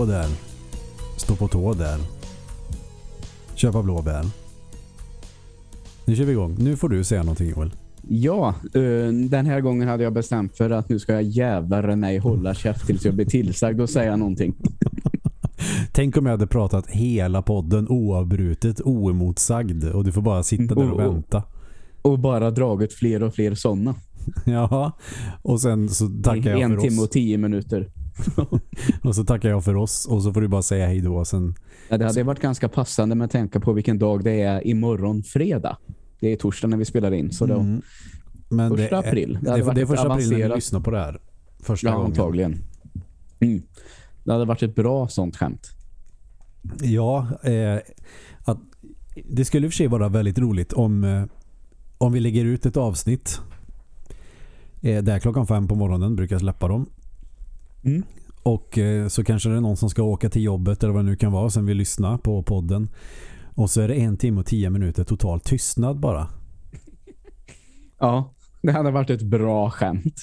Hallå där. Stå på tå där. Köpa blåbär. Nu kör vi igång. Nu får du säga någonting Joel. Ja, eh, den här gången hade jag bestämt för att nu ska jag jävla mig hålla käft tills jag blir tillsagd och säga någonting. Tänk om jag hade pratat hela podden oavbrutet, oemotsagd och du får bara sitta där och Oh, oh. vänta. Och bara dragit fler och fler sådana. Ja, och sen så tackar jag En för timme oss. och tio minuter. Och så tackar jag för oss och så får du bara säga hej då. Sen... Ja, det hade varit ganska passande med att tänka på vilken dag det är imorgon fredag. Det är torsdag när vi spelar in. Så då, Mm. Men Första det är, april. Det Det, det, är första april när avancerat- lyssnar på det här. Första ja, gången. antagligen. Mm. Det hade varit ett bra sånt skämt. Ja, eh, att, det skulle i och för sig vara väldigt roligt om, eh, om vi lägger ut ett avsnitt eh, där klockan fem på morgonen brukar släppa dem. Mm. Och eh, så kanske det är någon som ska åka till jobbet eller vad det nu kan vara som vill lyssna på podden. Och så är det en timme och tio minuter total tystnad bara. Ja, det hade varit ett bra skämt.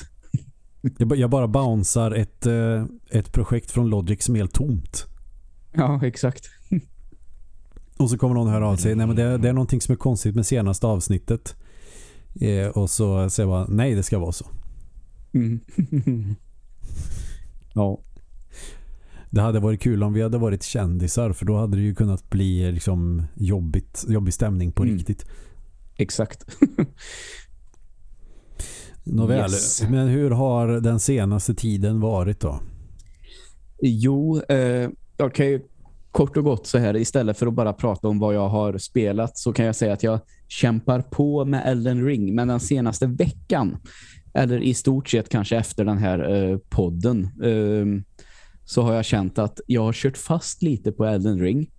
Jag, ba- jag bara bouncear ett, eh, ett projekt från Logic som är helt tomt. Ja, exakt. Och så kommer någon höra av sig. Nej men det, det är någonting som är konstigt med senaste avsnittet. Eh, och så säger jag bara, nej det ska vara så. Mm. Ja. Det hade varit kul om vi hade varit kändisar för då hade det ju kunnat bli liksom jobbigt, jobbig stämning på Mm. riktigt. Exakt. Nåväl, Yes. men hur har den senaste tiden varit då? Jo, eh, jag kan ju kort och gott så här istället för att bara prata om vad jag har spelat så kan jag säga att jag kämpar på med Elden Ring men den senaste veckan eller i stort sett kanske efter den här eh, podden eh, så har jag känt att jag har kört fast lite på Elden Ring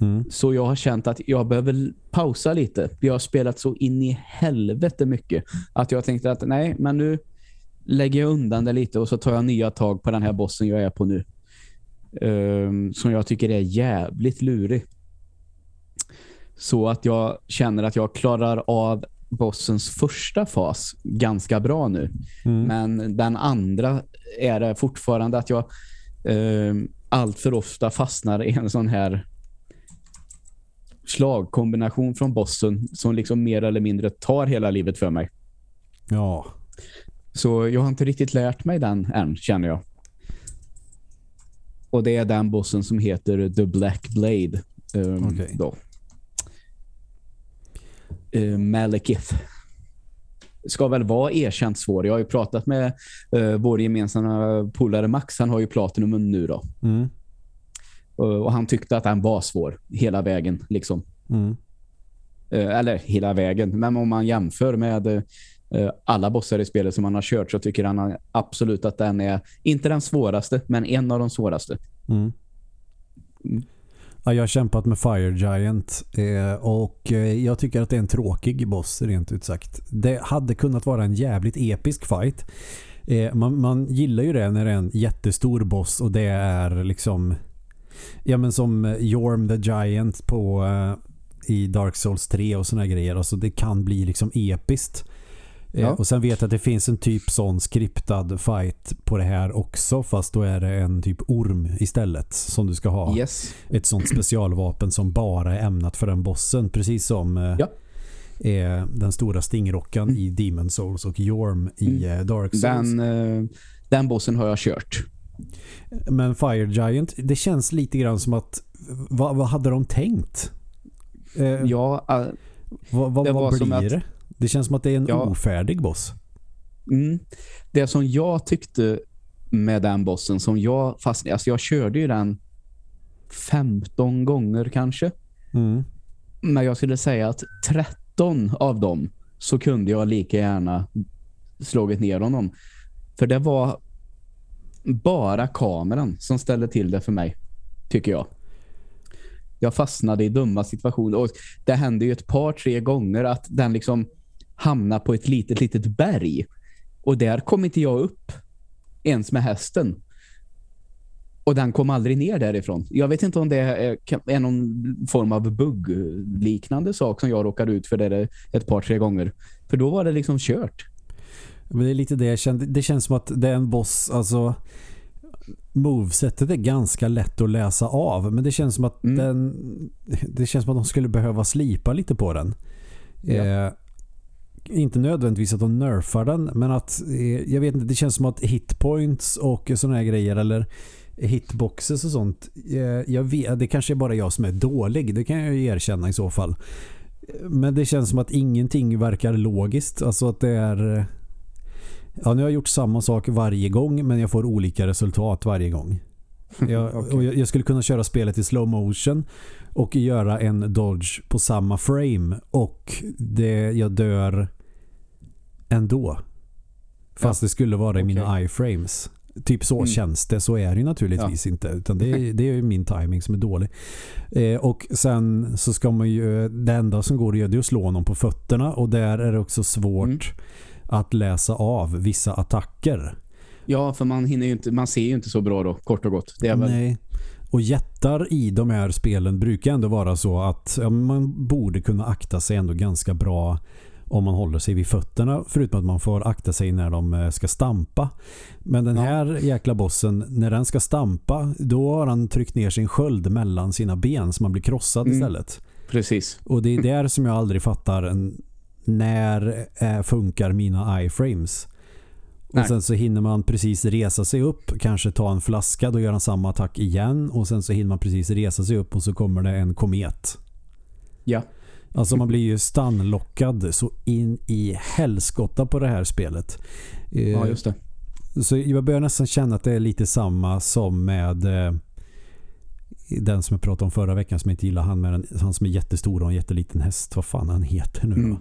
Mm. så jag har känt att jag behöver pausa lite. Jag har spelat så in i helvete mycket att jag tänkte att nej, men nu lägger jag undan det lite och så tar jag nya tag på den här bossen jag är på nu. Ehm, som jag tycker är jävligt lurig. Så att jag känner att jag klarar av bossens första fas ganska bra nu. Mm. Men den andra är det fortfarande att jag eh, allt för ofta fastnar i en sån här slagkombination från bossen som liksom mer eller mindre tar hela livet för mig. Ja, Så jag har inte riktigt lärt mig den än, känner jag. Och det är den bossen som heter The Black Blade. Um, Okej. då. Uh, Malekith. Ska väl vara erkänt svår. Jag har ju pratat med uh, vår gemensamma polare Max. Han har ju Platinum nu då. mm. Uh, och han tyckte att den var svår hela vägen. liksom. Mm. Eh, eller hela vägen. Men om man jämför med eh, alla bossar i spelet som man har kört så tycker han absolut att den är inte den svåraste, men en av de svåraste. Mm. Ja, jag har kämpat med Fire Giant eh, och eh, jag tycker att det är en tråkig boss rent ut sagt. Det hade kunnat vara en jävligt episk fight. Eh, man, man gillar ju det när det är en jättestor boss och det är liksom ja men som Jorm the Giant på i Dark Souls 3 och såna grejer. Alltså det kan bli liksom episkt. Eh, Ja. Och sen vet jag att det finns en typ sån skriptad fight på det här också fast då är det en typ orm istället som du ska ha Yes. ett sånt specialvapen som bara är ämnat för den bossen. Precis som eh, Ja. eh, den stora stingrockan i Demon Souls och Jorm i eh, Dark Souls. Den, eh, den bossen har jag kört. Men Fire Giant, det känns lite grann som att vad, vad hade de tänkt? Eh, Ja, eh, vad vad, det vad var blir som att- det? Känns som att det är en Ja. ofärdig boss. mm, det som jag tyckte med den bossen som jag fastnade, alltså jag körde ju den 15 gånger kanske. Mm. Men jag skulle säga att 13 av dem så kunde jag lika gärna slagit ner honom. För det var bara kameran som ställde till det för mig, tycker jag. Jag fastnade i dumma situationer och det hände ju ett par, tre gånger att den liksom hamnade på ett litet, litet berg. Och där kom inte jag upp ens med hästen. Och den kom aldrig ner därifrån. Jag vet inte om det är någon form av bugg-liknande sak som jag råkade ut för det ett par, tre gånger. För då var det liksom kört. Men det är lite det jag kände. Det känns som att det är en boss, alltså movesetet är ganska lätt att läsa av men det känns som att Mm. den det känns som att de skulle behöva slipa lite på den. Ja. Eh, inte nödvändigtvis att de nerfar den men att eh, jag vet inte, det känns som att hitpoints och såna här grejer eller hitboxes och sånt eh, jag vet, det kanske är bara jag som är dålig det kan jag ju erkänna i så fall. Men det känns som att ingenting verkar logiskt. Alltså att det är ja nu har jag gjort samma sak varje gång men jag får olika resultat varje gång. Jag, och jag, jag skulle kunna köra spelet i slow motion och göra en dodge på samma frame och det, jag dör ändå. Fast det skulle vara i mina iframes. Typ så Mm. känns det. Så är det ju naturligtvis inte. Utan det, är- det är ju min timing som är dålig. Eh, och sen så ska man ju... Det enda som går att göra det är att slå honom på fötterna. Och där är det också svårt Mm. att läsa av vissa attacker. Ja, för man hinner inte, man ser ju inte så bra då, kort och gott. Det är väl, Nej. Och jättar i de här spelen brukar ändå vara så att ja, man borde kunna akta sig ändå ganska bra om man håller sig vid fötterna förutom att man får akta sig när de eh, ska stampa. Men den Ja. här jäkla bossen, när den ska stampa då har han tryckt ner sin sköld mellan sina ben så man blir krossad Mm. istället. precis. Och det är där som jag aldrig fattar när eh, funkar mina iframes. Och Nej. sen så hinner man precis resa sig upp, kanske ta en flaska, då gör han samma attack igen och sen så hinner man precis resa sig upp och så kommer det en komet. Ja. Alltså man blir ju stannlockad så in i helskotta på det här spelet. Eh, Ja, just det. så jag börjar nästan känna att det är lite samma som med eh, den som jag pratade om förra veckan som jag inte gillar han med den, han som är jättestor och en jätteliten häst. Vad fan han heter nu? Mm.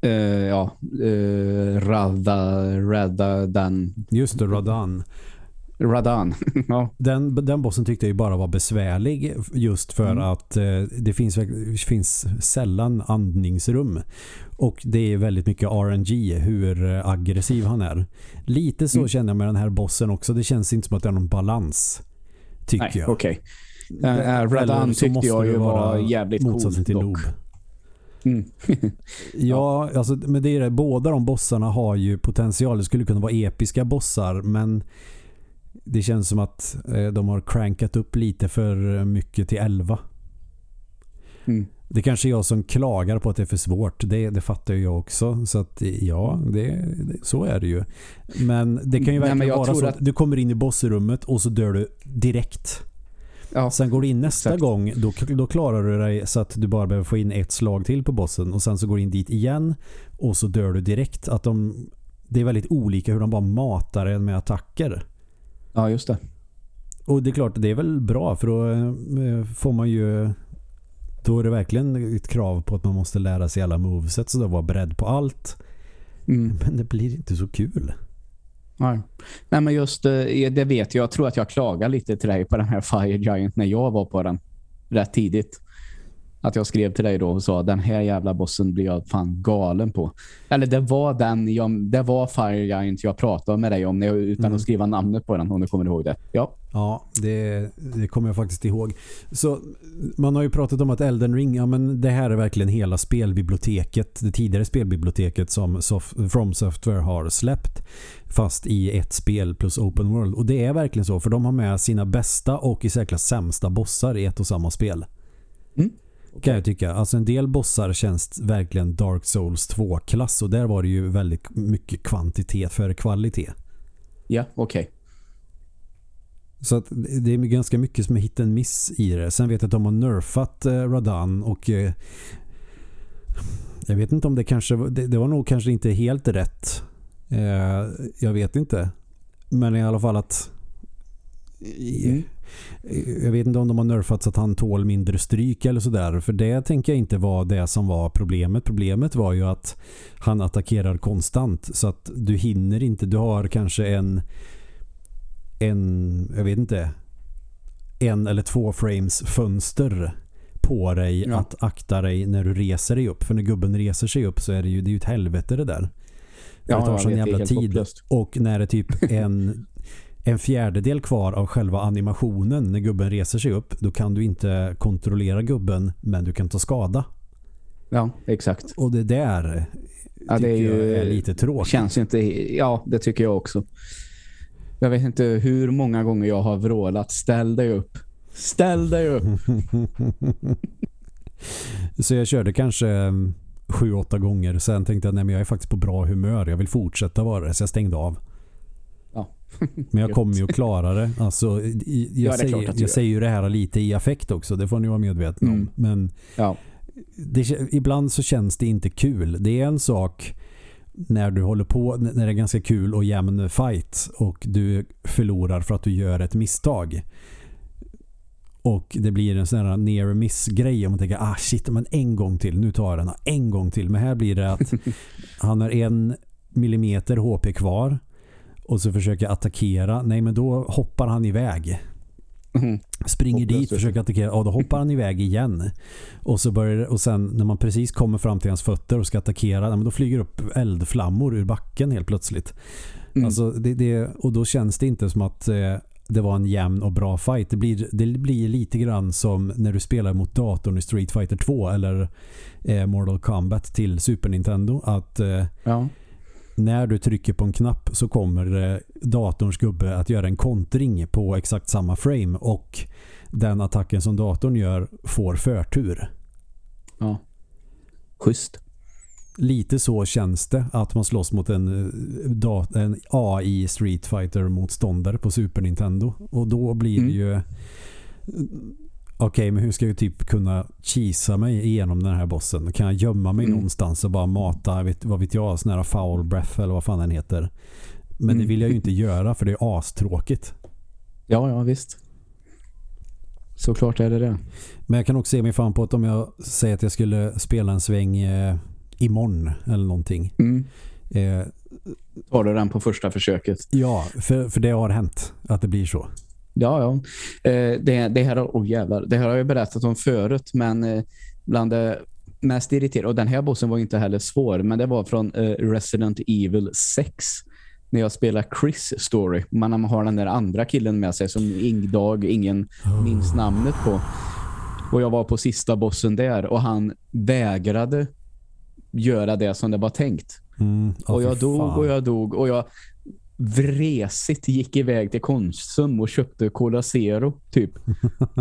Eh, ja, uh, Radha, Radha, Dan, Just det, Radan. Radan. ja. Den, den bossen tyckte jag ju bara var besvärlig just för Mm. att eh, det finns, finns sällan andningsrum. Och det är väldigt mycket RNG hur eh, aggressiv han är. Lite så Mm. känner jag med den här bossen också. Det känns inte som att det är någon balans. Tycker Nej, jag. okej. Det- Eh, eh, Radan tyckte måste jag ju vara var jävligt cool till dock. noob. Mm. Ja, alltså, men det är det. Båda de bossarna har ju potential. Det skulle kunna vara episka bossar men det känns som att eh, de har crankat upp lite för mycket till 11. Mm. Det kanske är jag som klagar på att det är för svårt. Det, det fattar ju jag också. Så att ja, det, så är det ju. Men det kan ju Nej, verkligen jag vara så att, att- du kommer in i bossrummet och så dör du direkt. Ja, Sen går du in nästa Exakt. gång, då, då klarar du dig så att du bara behöver få in ett slag till på bossen och sen så går du in dit igen och så dör du direkt. Att de, det är väldigt olika hur de bara matar en med attacker. Ja, just det. Och det är klart, det är väl bra för då eh, får man ju då är det verkligen ett krav på att man måste lära sig alla moveset så då vara beredd på allt. Mm. Men det blir inte så kul. Nej. Nej, men just eh, det vet jag. Jag tror att jag klagade lite till dig på den här Fire Giant när jag var på den rätt tidigt. Att jag skrev till dig då och sa den här jävla bossen blir jag fan galen på. Eller det var den jag, det var Fire Giant jag pratade med dig om jag, utan Mm. att skriva namnet på den om du kommer ihåg det. Ja. Ja, det, det kommer jag faktiskt ihåg. Så man har ju pratat om att Elden Ring, ja men det här är verkligen hela spelbiblioteket, det tidigare spelbiblioteket som Soft, From Software har släppt fast i ett spel plus open world. Och det är verkligen så, för de har med sina bästa och i särklass sämsta bossar i ett och samma spel. Mm. Kan jag tycka. Alltså en del bossar känns verkligen Dark Souls 2-klass och där var det ju väldigt mycket kvantitet före kvalitet. Ja, okej. Så att det är ganska mycket som är hit and miss i det. Sen vet jag att de har nerfat eh, Radan och eh, jag vet inte om det kanske det, det var nog kanske inte helt rätt. Eh, jag vet inte. Men i alla fall att Mm. Jag vet inte om de har nerfat så att han tål mindre stryk eller sådär. För det tänker jag inte var det som var problemet. Problemet var ju att han attackerar konstant. Så att du hinner inte. Du har kanske en en, jag vet inte en eller två frames fönster på dig Ja. att akta dig när du reser dig upp. För när gubben reser sig upp så är det ju, det är ju ett helvete det där. Ja, det tar sån jävla tid. hopplöst. Och när det typ en, en fjärdedel kvar av själva animationen när gubben reser sig upp, då kan du inte kontrollera gubben men du kan ta skada. Ja, exakt. Och det där Ja, det är ju är lite tråkigt. Känns inte... Ja, det tycker jag också. Jag vet inte hur många gånger jag har vrålat. Ställ dig upp. Ställ dig upp. Så jag körde kanske mm, sju, åtta gånger. Sen tänkte jag, nej men jag är faktiskt på bra humör. Jag vill fortsätta vara det. Så jag stängde av. Men jag kommer ju att klara det. Alltså, jag, Ja, det säger, jag säger ju det här lite i affekt också. Det får ni vara medvetna om. Mm. Men Ja. det, ibland så känns det inte kul. Det är en sak när du håller på, när det är ganska kul och jämn fight och du förlorar för att du gör ett misstag. Och det blir en sån här near miss grej om man tänker, ah shit, men en gång till, nu tar jag den, en gång till. Men här blir det att han har en millimeter HP kvar och så försöker attackera. Nej, men då hoppar han iväg Mm. springer Hopplöst dit, försöker attackera. Ja, då hoppar han iväg igen. Och så börjar och sen när man precis kommer fram till hans fötter och ska attackera, ja, men då flyger upp eldflammor ur backen helt plötsligt. Mm. Alltså det, det, och då känns det inte som att eh, det var en jämn och bra fight. Det blir, det blir lite grann som när du spelar mot datorn i Street Fighter 2 eller eh, Mortal Kombat till Super Nintendo. Att eh, ja. När du trycker på en knapp så kommer eh, datorns gubbe att göra en kontring på exakt samma frame och den attacken som datorn gör får förtur. ja. Schysst. Lite så känns det att man slåss mot en, eh, en AI Street Fighter motståndare på Super Nintendo och då blir det Mm. ju Okej, men hur ska jag typ kunna kisa mig igenom den här bossen? Kan jag gömma mig Mm. någonstans och bara mata, vet, vad vet jag, sån här foul breath eller vad fan den heter. Men det Mm. vill jag ju inte göra för det är astråkigt. Ja, ja, visst. Såklart är det det. Men jag kan också se mig fan på att om jag säger att jag skulle spela en sväng eh, imorgon eller någonting. Mm. Eh, Tar du den på första försöket? ja, för, för det har hänt att det blir så. Ja, ja. Eh, det, det, här, oh jävlar, det här har jag berättat om förut, men eh, bland det mest irriterande, och den här bossen var inte heller svår, men det var från eh, Resident Evil 6 när jag spelar Chris Story. Man har den där andra killen med sig som idag ingen minns namnet på. Och jag var på sista bossen där och han vägrade göra det som det var tänkt. Mm, ja, och jag dog fan. och jag dog och jag vresigt gick iväg till Konsum och köpte Cola Zero typ.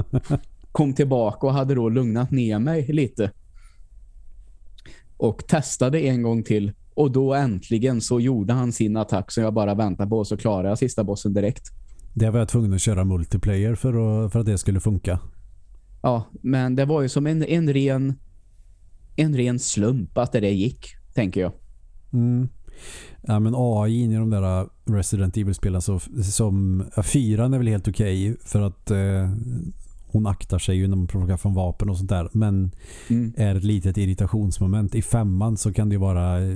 Kom tillbaka och hade då lugnat ner mig lite. Och testade en gång till och då äntligen så gjorde han sin attack som jag bara väntade på och så klarade jag sista bossen direkt. Det var jag tvungen att köra multiplayer för att, för att det skulle funka. Ja, men det var ju som en, en ren en ren slump att det där gick, tänker jag. Mm. Ja, men AI i de där Resident Evil-spelen så, som ja, fyran är väl helt okej för att eh, hon aktar sig ju när man plockar från vapen och sånt där. Men Mm. är ett litet irritationsmoment. I femman så kan det vara eh,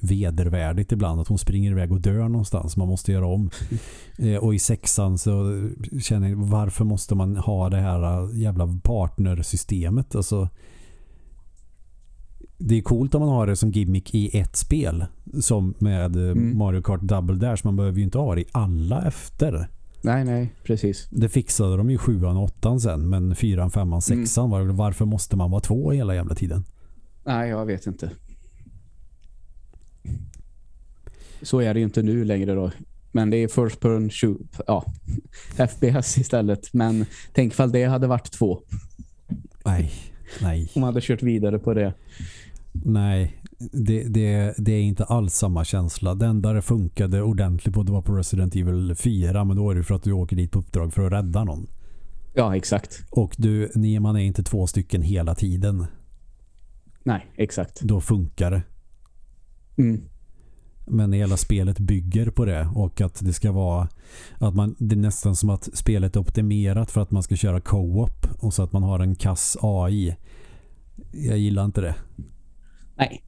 vedervärdigt ibland att hon springer iväg och dör någonstans. Man måste göra om. Eh, och i sexan så känner jag varför måste man ha det här eh, jävla partnersystemet? Alltså det är coolt om man har det som gimmick i ett spel som med eh, Mm. Mario Kart Double Dash. Man behöver ju inte ha det i alla efter. Nej, nej, precis. Det fixade de ju sjuan och åttan sen men fyran, femman, Mm. sexan var det, varför måste man vara två hela jävla tiden? Nej, jag vet inte. Så är det ju inte nu längre då. Men det är first person shoot, ja, FPS istället. Men tänk ifall det hade varit två. Nej, nej, Om man hade kört vidare på det. Nej. Det, det, det är inte alls samma känsla. Det enda det funkade ordentligt på det var på Resident Evil 4 men då är det för att du åker dit på uppdrag för att rädda någon. Ja, exakt. Och du, ni, man är inte två stycken hela tiden. Nej, exakt. Då funkar det. Mm. Men hela spelet bygger på det och att det ska vara att man, det är nästan som att spelet är optimerat för att man ska köra co-op och så att man har en kass AI. Jag gillar inte det. Nej.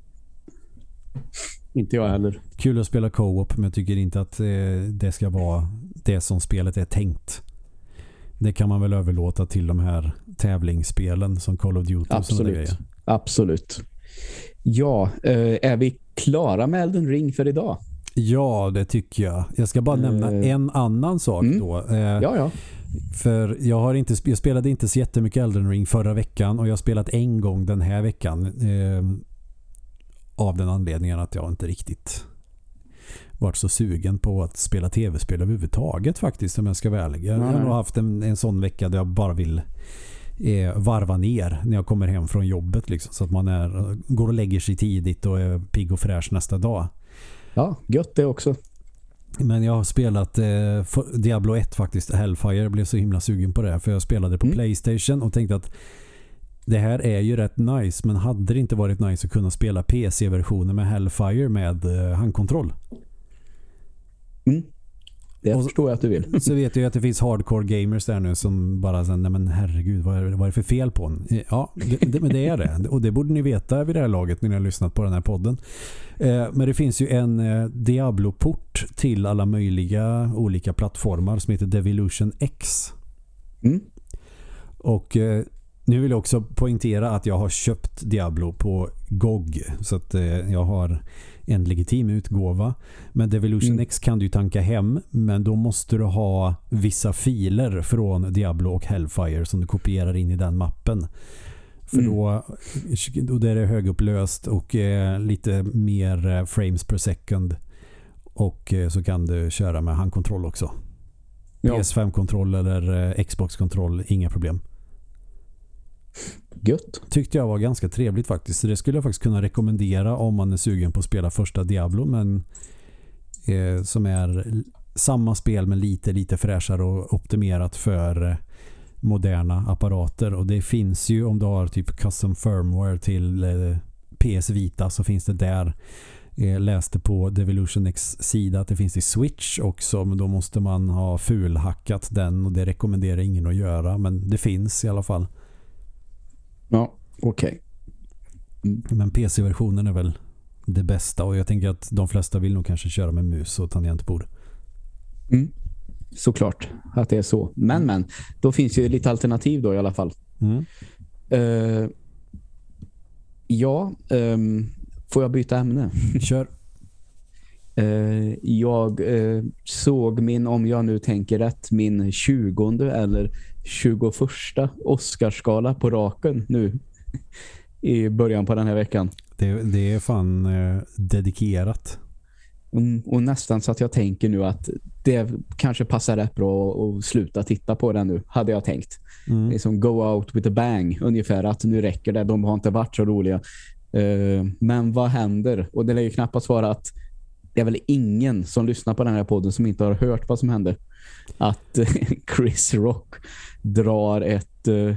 Inte jag heller. Kul att spela co-op men jag tycker inte att eh, det ska vara det som spelet är tänkt. Det kan man väl överlåta till de här tävlingsspelen som Call of Duty och Absolut. grejer. Absolut. Ja, eh, är vi klara med Elden Ring för idag? Ja, det tycker jag. Jag ska bara Eh. nämna en annan sak Mm. då. Eh, Ja, ja. För jag, har inte, jag spelade inte så jättemycket Elden Ring förra veckan och jag har spelat en gång den här veckan. Av den anledningen att jag inte riktigt varit så sugen på att spela tv-spel överhuvudtaget faktiskt om jag ska vara ärlig. Jag, jag har nog haft en, en sån vecka där jag bara vill eh, varva ner när jag kommer hem från jobbet liksom, så att man är, går och lägger sig tidigt och är pigg och fräsch nästa dag. Ja, gött det också. Men jag har spelat eh, Diablo 1 faktiskt, Hellfire. Jag blev så himla sugen på det för jag spelade på mm. Playstation och tänkte att det här är ju rätt nice men hade det inte varit nice att kunna spela PC-versionen med Hellfire med eh, handkontroll? Mm. Det och förstår jag att du vill. Så vet jag att det finns hardcore gamers där nu som bara säger, nej men herregud, vad är, vad är det för fel på den? Ja, det, det, men det är det. Och det borde ni veta vid det här laget när ni har lyssnat på den här podden. Eh, men det finns ju en eh, Diablo-port till alla möjliga olika plattformar som heter Devolution X. Mm. Och eh, nu vill jag också poängtera att jag har köpt Diablo på GOG. Så att eh, jag har en legitim utgåva. Men Devolution mm. X kan du tanka hem men då måste du ha vissa filer från Diablo och Hellfire som du kopierar in i den mappen. För mm. då, då är det högupplöst och eh, lite mer eh, frames per second. Och eh, så kan du köra med handkontroll också. Ja. PS5-kontroll eller eh, Xbox-kontroll, inga problem. Gött. Tyckte jag var ganska trevligt faktiskt. Så det skulle jag faktiskt kunna rekommendera om man är sugen på att spela första Diablo. Men eh, som är samma spel men lite, lite fräschare och optimerat för eh, moderna apparater. Och det finns ju om du har typ custom firmware till eh, PS Vita så finns det där. Jag läste på Devolution X sida att det finns i Switch också men då måste man ha fulhackat den och det rekommenderar ingen att göra men det finns i alla fall. Ja, okej. Okay. Mm. Men PC-versionen är väl det bästa och jag tänker att de flesta vill nog kanske köra med mus och tangentbord. Mm. Såklart att det är så. Men, men, då finns ju lite alternativ då i alla fall. Mm. Uh, ja, um, får jag byta ämne? Kör. Uh, jag uh, såg min, om jag nu tänker rätt, min 20 eller 21 Oscarsgala på raken nu i början på den här veckan. Det, det är fan eh, dedikerat. Mm, och nästan så att jag tänker nu att det kanske passar rätt bra att sluta titta på den nu, hade jag tänkt. Mm. Liksom go out with a bang, ungefär att nu räcker det, de har inte varit så roliga. Uh, men vad händer? Och det lär ju knappast vara att det är väl ingen som lyssnar på den här podden som inte har hört vad som hände. Att Chris Rock drar ett uh,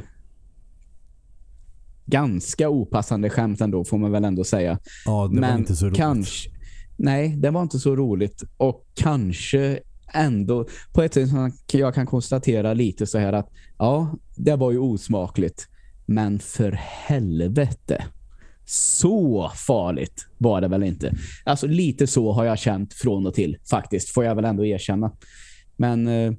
ganska opassande skämt ändå får man väl ändå säga. Ja, det Men var inte så roligt. Kanske, nej, det var inte så roligt. Och kanske ändå, på ett sätt som jag kan konstatera lite så här att ja, det var ju osmakligt. Men för helvete. Så farligt var det väl inte. Alltså lite så har jag känt från och till faktiskt, får jag väl ändå erkänna. Men eh,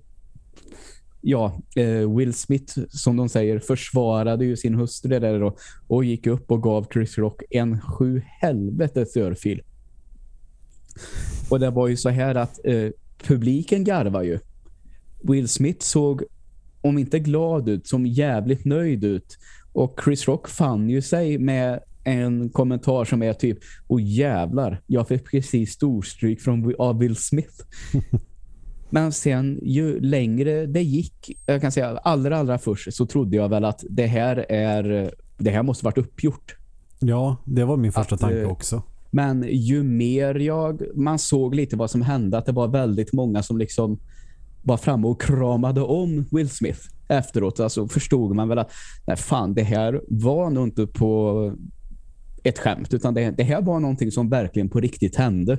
ja, eh, Will Smith som de säger försvarade ju sin hustru där då, och gick upp och gav Chris Rock en sju helvetes örfil. Och det var ju så här att eh, publiken garvar ju. Will Smith såg om inte glad ut, som jävligt nöjd ut. Och Chris Rock fann ju sig med en kommentar som är typ, åh jävlar, jag fick precis storstryk från av Will Smith. Men sen ju längre det gick, jag kan säga allra allra först så trodde jag väl att det här är det här måste varit uppgjort. Ja, det var min första att, tanke eh, också. Men ju mer jag man såg lite vad som hände att det var väldigt många som liksom var framme och kramade om Will Smith efteråt. Alltså förstod man väl att nej fan, det här var nog inte på ett skämt utan det, det här var någonting som verkligen på riktigt hände.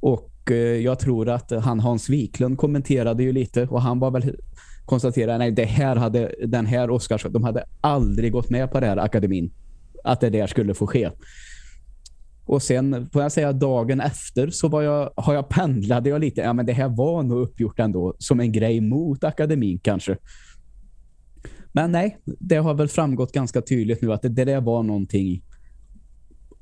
Och Eh, jag tror att eh, han Hans Wiklund kommenterade ju lite och han var väl konstaterade nej det här hade den här Oscars de hade aldrig gått med på det här akademin att det där skulle få ske. Och sen får jag säga dagen efter så var jag, har jag pendlade jag lite. Ja men det här var nog uppgjort ändå som en grej mot akademin kanske. Men nej, det har väl framgått ganska tydligt nu att det, det där var någonting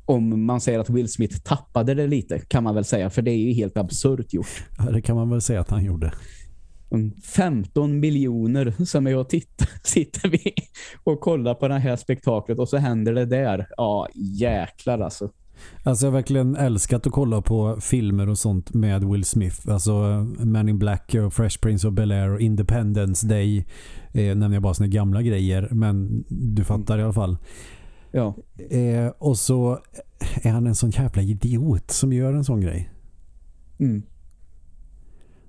om man säger att Will Smith tappade det lite kan man väl säga, för det är ju helt absurt gjort. Ja, det kan man väl säga att han gjorde. 15 mm, miljoner som och tittar, sitter vi och kollar på det här spektaklet och så händer det där. Ja, jäklar alltså. Alltså jag har verkligen älskat att kolla på filmer och sånt med Will Smith. Alltså Man in Black och Fresh Prince of Bel-Air och Independence Day. Eh, nämner jag bara såna gamla grejer. Men du fattar mm. i alla fall. Ja. Eh, och så är han en sån jävla idiot som gör en sån grej. Mm.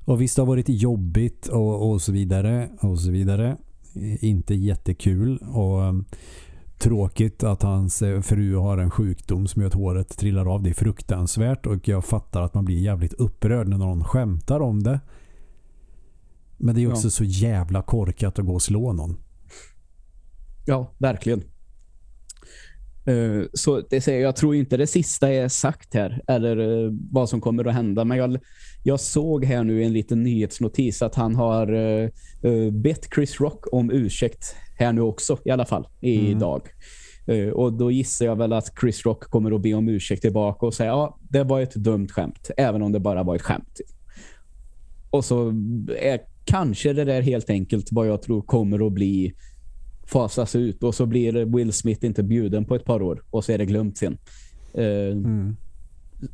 Och visst det har varit jobbigt och, och så vidare och så vidare. Inte jättekul och um, tråkigt att hans eh, fru har en sjukdom som gör att håret trillar av. Det är fruktansvärt och jag fattar att man blir jävligt upprörd när någon skämtar om det. Men det är också ja. så jävla korkat att gå och slå någon. Ja, verkligen. Eh, så det säger, jag tror inte det sista är sagt här eller uh, vad som kommer att hända. Men jag, jag såg här nu en liten nyhetsnotis att han har uh, bett Chris Rock om ursäkt här nu också i alla fall idag. Mm. och då gissar jag väl att Chris Rock kommer att be om ursäkt tillbaka och säga ja, det var ett dumt skämt. Även om det bara var ett skämt. Och så är kanske det där helt enkelt vad jag tror kommer att bli fasas ut och så blir Will Smith inte bjuden på ett par år och så är det glömt sen. Eh, mm.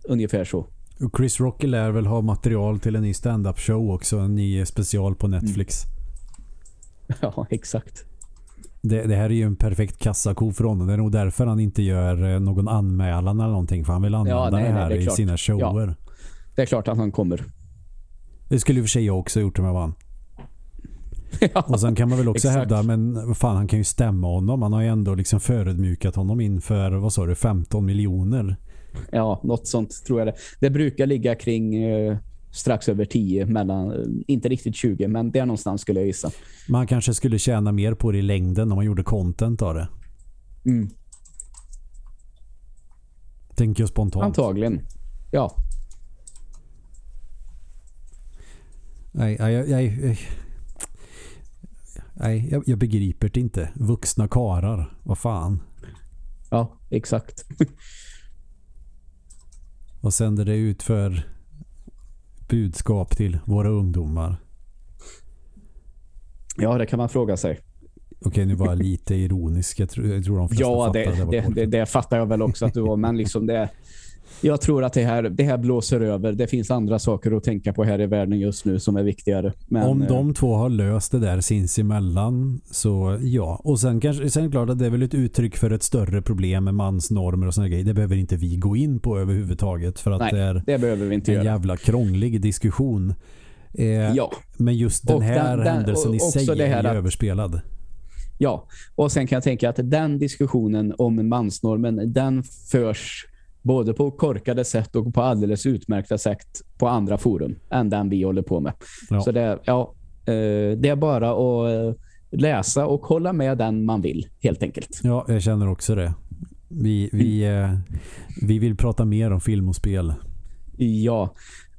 Ungefär så. Och Chris Rock lär väl ha material till en ny stand-up show också, en ny special på Netflix. Mm. Ja, exakt. Det, det, här är ju en perfekt kassako för honom. Det är nog därför han inte gör eh, någon anmälan eller någonting. För han vill använda ja, nej, det här nej, det i sina shower. Ja, det är klart att han kommer. Det skulle ju för sig jag också gjort om jag vann. Ja, och sen kan man väl också exakt. hävda, men fan han kan ju stämma honom. Han har ju ändå liksom förödmjukat honom inför, vad sa du, 15 miljoner. Ja, något sånt tror jag det. Det brukar ligga kring eh, strax över 10, mellan, eh, inte riktigt 20, men det är någonstans skulle jag gissa. Man kanske skulle tjäna mer på det i längden om man gjorde content av det. Mm. Tänker jag spontant. Antagligen, ja. Nej, jag, jag, Nej, jag, jag begriper det inte. Vuxna karar. Vad fan. Ja, exakt. Vad sänder det ut för budskap till våra ungdomar? Ja, det kan man fråga sig. Okej, nu var jag lite ironisk. Jag tror, jag tror de flesta ja, det, det, det, det, det fattar jag väl också att du var. Men liksom det, jag tror att det här, det här blåser över. Det finns andra saker att tänka på här i världen just nu som är viktigare. Men, Om de eh, två har löst det där sinsemellan så ja. Och sen, kanske, sen är det klart att det är väl ett uttryck för ett större problem med mansnormer och sådana grejer. Det behöver inte vi gå in på överhuvudtaget för att Nej, det är det behöver vi inte en göra. jävla krånglig diskussion. Eh, ja. Men just den och här den, händelsen den, i sig är att, överspelad. Ja, och sen kan jag tänka att den diskussionen om mansnormen, den förs både på korkade sätt och på alldeles utmärkta sätt på andra forum än den vi håller på med. Ja. Så det, ja, eh, det är bara att eh, läsa och hålla med den man vill, helt enkelt. Ja, jag känner också det. Vi, vi, mm. vi vill prata mer om film och spel. Ja,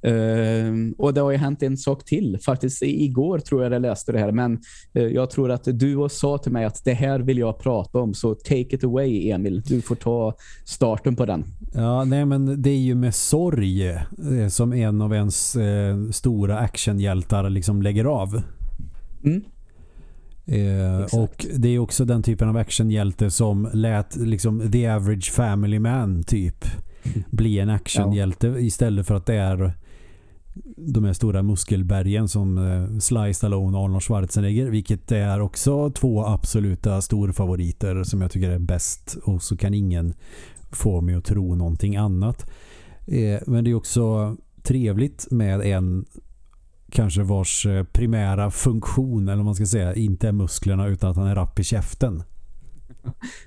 Uh, och det har ju hänt en sak till. Faktiskt igår tror jag jag läste det här. Men uh, jag tror att du sa till mig att det här vill jag prata om. Så take it away Emil. Du får ta starten på den. Ja, nej men det är ju med sorg eh, som en av ens eh, stora actionhjältar liksom lägger av. Mm. Eh, och det är också den typen av actionhjälte som lät liksom the average family man typ bli en actionhjälte ja. istället för att det är de här stora muskelbergen som eh, Sly Stallone och Arnold Schwarzenegger vilket är också två absoluta storfavoriter som jag tycker är bäst och så kan ingen få mig att tro någonting annat. Eh, men det är också trevligt med en kanske vars eh, primära funktion eller vad man ska säga inte är musklerna utan att han är rapp i käften.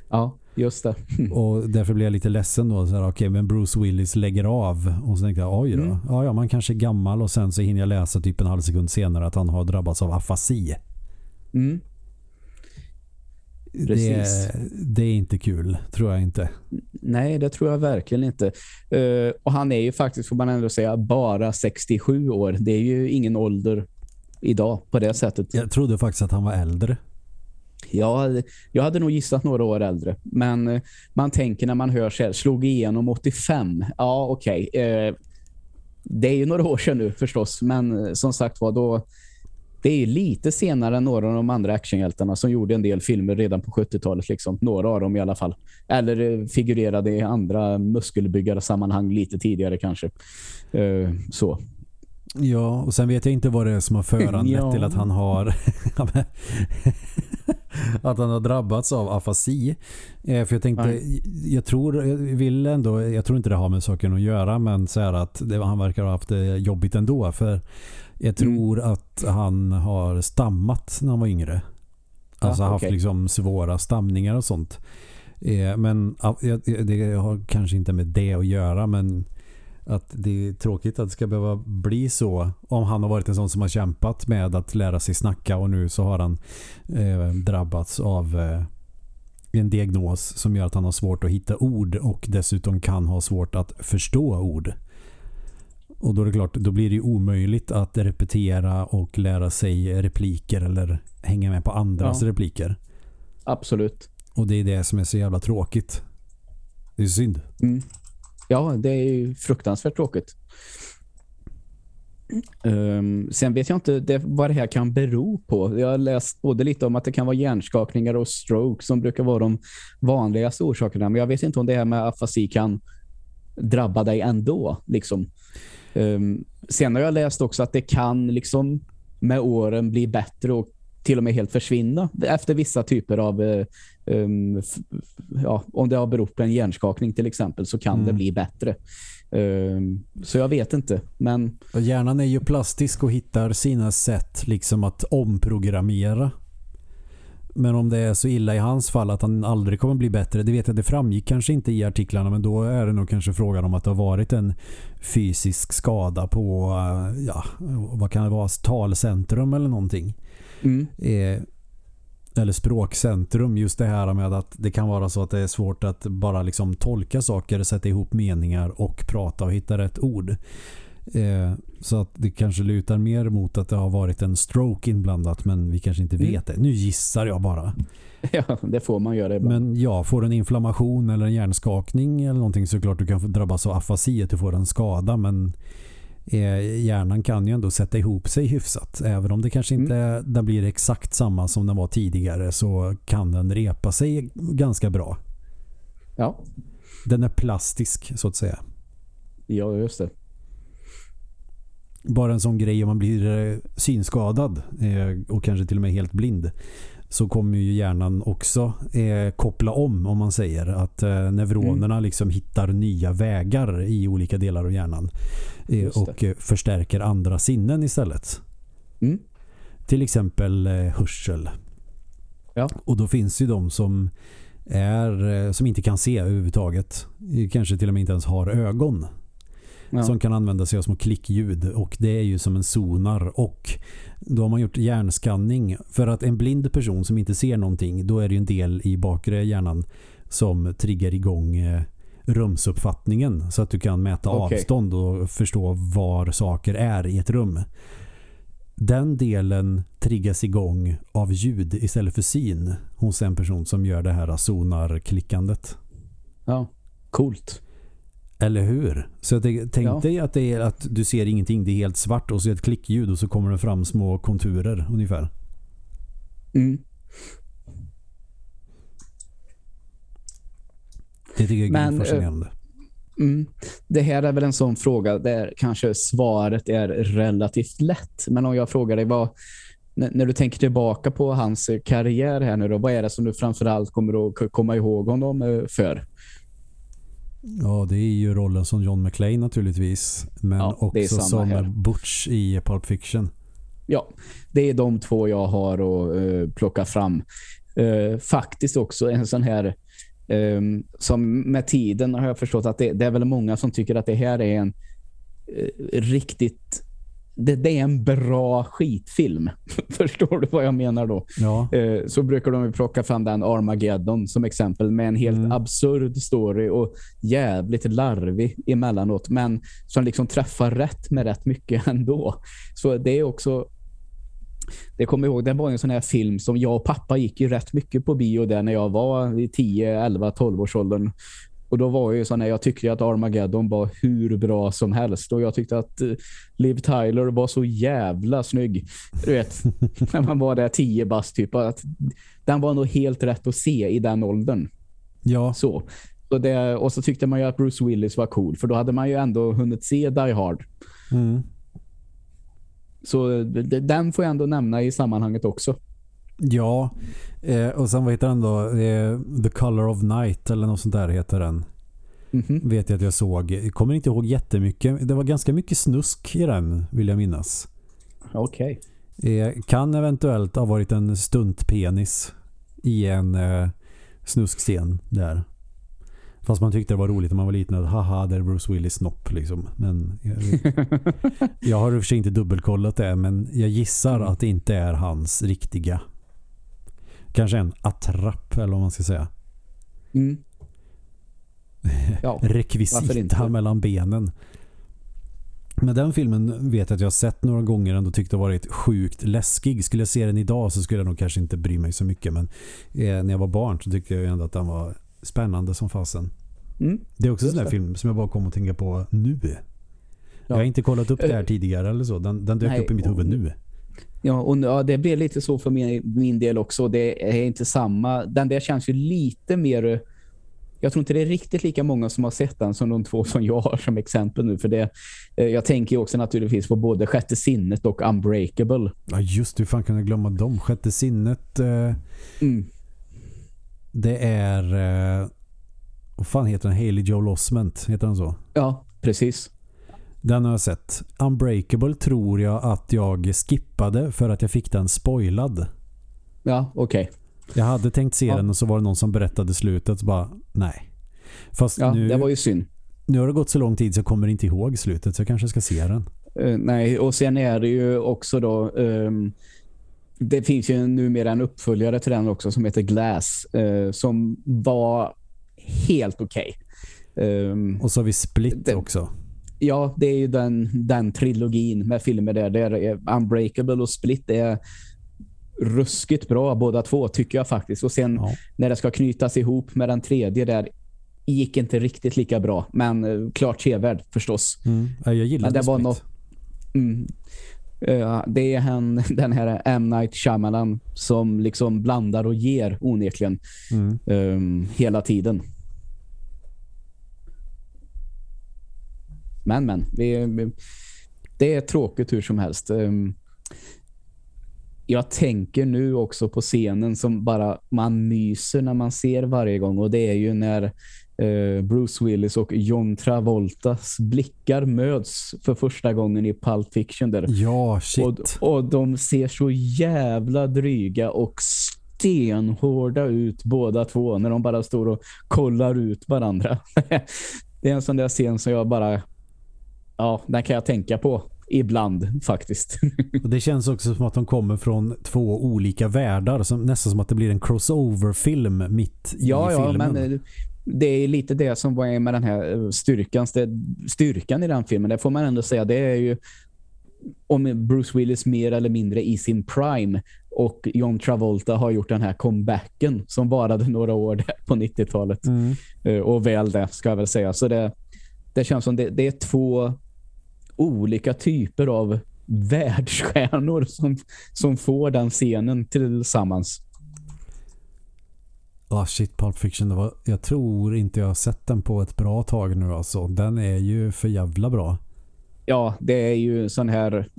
Ja, Just det. och därför blir jag lite ledsen då. Okej, okay, men Bruce Willis lägger av. Och så tänkte jag, oj då. Mm. Ja, ja, man kanske är gammal och sen så hinner jag läsa typ en halv sekund senare att han har drabbats av afasi. Mm. Det, det, är inte kul, tror jag inte. Nej, det tror jag verkligen inte. Uh, och han är ju faktiskt, får man ändå säga, bara 67 år. Det är ju ingen ålder idag på det sättet. Jag trodde faktiskt att han var äldre. Ja, jag hade nog gissat några år äldre. Men eh, man tänker när man hör sig slog igenom 85. Ja, okej. Okay. Eh, det är ju några år sedan nu förstås. Men som sagt var, då det är lite senare än några av de andra actionhjältarna som gjorde en del filmer redan på 70-talet. Liksom. Några av dem i alla fall. Eller eh, figurerade i andra muskelbyggarsammanhang lite tidigare kanske. Uh, så. Ja, och sen vet jag inte vad det är som har föranlett ja. till att han har att han har drabbats av afasi. Eh, för jag tänkte, Nej. jag tror, jag vill ändå, jag tror inte det har med saken att göra, men så att det, han verkar ha haft det jobbigt ändå. För jag mm. tror mm. att han har stammat när han var yngre. Alltså ja, haft okay. liksom svåra stamningar och sånt. Eh, men det har kanske inte med det att göra, men att det är tråkigt att det ska behöva bli så om han har varit en sån som har kämpat med att lära sig snacka och nu så har han eh, drabbats av eh, en diagnos som gör att han har svårt att hitta ord och dessutom kan ha svårt att förstå ord. Och då är det klart, då blir det ju omöjligt att repetera och lära sig repliker eller hänga med på andras ja. repliker. Absolut. Och det är det som är så jävla tråkigt. Det är synd. Mm. Ja, det är ju fruktansvärt tråkigt. Um, sen vet jag inte det, vad det här kan bero på. Jag har läst både lite om att det kan vara hjärnskakningar och stroke som brukar vara de vanligaste orsakerna. Men jag vet inte om det här med afasi kan drabba dig ändå. Liksom. Um, sen har jag läst också att det kan liksom med åren bli bättre och till och med helt försvinna efter vissa typer av eh, um, ja, om det har berott på en hjärnskakning till exempel så kan mm. det bli bättre. Um, så jag vet inte. Men... Hjärnan är ju plastisk och hittar sina sätt liksom att omprogrammera. Men om det är så illa i hans fall att han aldrig kommer bli bättre, det vet jag, det framgick kanske inte i artiklarna men då är det nog kanske frågan om att det har varit en fysisk skada på, ja, vad kan det vara, talcentrum eller någonting. Mm. Eh, eller språkcentrum, just det här med att det kan vara så att det är svårt att bara liksom tolka saker, sätta ihop meningar och prata och hitta rätt ord. Eh, så att det kanske lutar mer mot att det har varit en stroke inblandat men vi kanske inte mm. vet det. Nu gissar jag bara. Ja, det får man göra ibland. Men ja, får en inflammation eller en hjärnskakning eller någonting så klart du kan drabbas av afasi att du får en skada men hjärnan kan ju ändå sätta ihop sig hyfsat. Även om det kanske inte mm. den blir exakt samma som den var tidigare så kan den repa sig ganska bra. Ja. Den är plastisk så att säga. Ja, just det. Bara en sån grej om man blir eh, synskadad eh, och kanske till och med helt blind så kommer ju hjärnan också eh, koppla om om man säger att eh, neuronerna mm. liksom hittar nya vägar i olika delar av hjärnan eh, och eh, förstärker andra sinnen istället. Mm. Till exempel eh, hörsel. Ja. Och då finns ju de som är eh, som inte kan se överhuvudtaget. Kanske till och med inte ens har ögon. Ja. Som kan använda sig av små klickljud och det är ju som en sonar och då har man gjort hjärnskanning för att en blind person som inte ser någonting då är det ju en del i bakre hjärnan som triggar igång eh, rumsuppfattningen så att du kan mäta okay. avstånd och förstå var saker är i ett rum. Den delen triggas igång av ljud istället för syn hos en person som gör det här sonarklickandet. Ja, coolt. Eller hur? Så jag tänk ja. dig att, det är, att du ser ingenting, det är helt svart och så ett klickljud och så kommer det fram små konturer ungefär. Mm. Det tycker jag är Men, fascinerande. Mm, det här är väl en sån fråga där kanske svaret är relativt lätt. Men om jag frågar dig vad när du tänker tillbaka på hans karriär här nu då, vad är det som du framförallt kommer att komma ihåg honom eh, för? Ja, det är ju rollen som John McClane naturligtvis. Men ja, också som här. Butch i Pulp Fiction. Ja, det är de två jag har att uh, plocka fram. Uh, faktiskt också en sån här um, som med tiden har jag förstått att det, det, är väl många som tycker att det här är en uh, riktigt det, det, är en bra skitfilm. Förstår du vad jag menar då? Ja. Eh, så brukar de plocka fram den Armageddon som exempel med en helt mm. absurd story och jävligt larvig emellanåt men som liksom träffar rätt med rätt mycket ändå. Så det är också det kommer jag ihåg, det var en sån här film som jag och pappa gick ju rätt mycket på bio där när jag var i 10, 11, 12 års åldern Och då var ju så när jag tyckte att Armageddon var hur bra som helst. Och jag tyckte att uh, Liv Tyler var så jävla snygg. Du vet, när man var där tio bast typ. Att den var nog helt rätt att se i den åldern. Ja. Så. Och, det, och så tyckte man ju att Bruce Willis var cool. För då hade man ju ändå hunnit se Die Hard. Mm. Så den får jag ändå nämna i sammanhanget också. Ja, eh, och sen vad heter den då? Eh, The Color of Night eller något sånt där heter den. Mm -hmm. Vet jag att jag såg. Jag kommer inte ihåg jättemycket. Det var ganska mycket snusk i den vill jag minnas. Okej. Okay. Eh, kan eventuellt ha varit en stuntpenis i en eh, snuskscen där. Fast man tyckte det var roligt när man var liten att haha, där är Bruce Willis snopp liksom. Men jag, jag har i och för sig inte dubbelkollat det men jag gissar Mm. att det inte är hans riktiga. Kanske en attrapp eller vad man ska säga. Mm. Ja, Rekvisita mellan benen. Men den filmen vet jag att jag har sett några gånger ändå tyckte har varit sjukt läskig. Skulle jag se den idag så skulle jag nog kanske inte bry mig så mycket. Men eh, när jag var barn så tyckte jag ändå att den var spännande som fasen. Mm. Det är också en sån det. film som jag bara kom att tänka på nu. Jag har Ja. inte kollat upp det här Eh, tidigare eller så. Den, den dök nej, upp i mitt huvud nu. Ja, och ja, det blir lite så för min, min del också. Det är inte samma. Den där känns ju lite mer... Jag tror inte det är riktigt lika många som har sett den som de två som jag har som exempel nu. För det, eh, jag tänker också naturligtvis på både Sjätte sinnet och Unbreakable. Ja just hur fan kan jag glömma dem? Sjätte sinnet eh, Mm. det är eh, vad fan heter den? Haley Joel Osment heter den så? Ja, precis. Den har jag sett. Unbreakable tror jag att jag skippade för att jag fick den spoilad. Ja, okej. Jag hade tänkt se Ja. den och så var det någon som berättade slutet så bara, nej. Fast Ja, nu, det var ju synd. nu har det gått så lång tid så jag kommer inte ihåg slutet så jag kanske ska se den. Eh, nej, och sen är det ju också då... ehm, det finns ju numera en uppföljare till den också som heter Glass. eh, som var helt okej. Ehm, Och så har vi Split Det- också. Ja, det är ju den, den trilogin med filmer där. där är Unbreakable och Split är ruskigt bra båda två tycker jag faktiskt. Och sen Ja. när det ska knytas ihop med den tredje där gick inte riktigt lika bra. Men eh, klart sevärd förstås. Mm. Ja, Jag gillar det var något- Mm. Eh, det är han, den här M. Night Shyamalan som liksom blandar och ger onekligen Mm. ehm, hela tiden. Men, men. Vi, det är tråkigt hur som helst. Ehm, jag tänker nu också på scenen som bara man myser när man ser varje gång och det är ju när eh, Bruce Willis och John Travoltas blickar möts för första gången i Pulp Fiction där. Ja, shit. Och, och de ser så jävla dryga och stenhårda ut båda två när de bara står och kollar ut varandra. det är en sån där scen som jag bara ja, den kan jag tänka på ibland faktiskt. Och det känns också som att de kommer från två olika världar. Som, nästan som att det blir en crossover-film mitt i ja, ja, filmen. men eh, det är lite det som var med den här eh, styrkan, styrkan i den filmen. Det får man ändå säga. Det är ju om Bruce Willis mer eller mindre i sin prime och John Travolta har gjort den här comebacken som varade några år på 90-talet. Mm. Eh, Och väl det ska jag väl säga. Så det, det känns som det, det är två olika typer av världsstjärnor som, som får den scenen tillsammans. Ah shit, Pulp Fiction. Det var, jag tror inte jag har sett den på ett bra tag nu alltså. Den är ju för jävla bra. Ja, det är ju sån här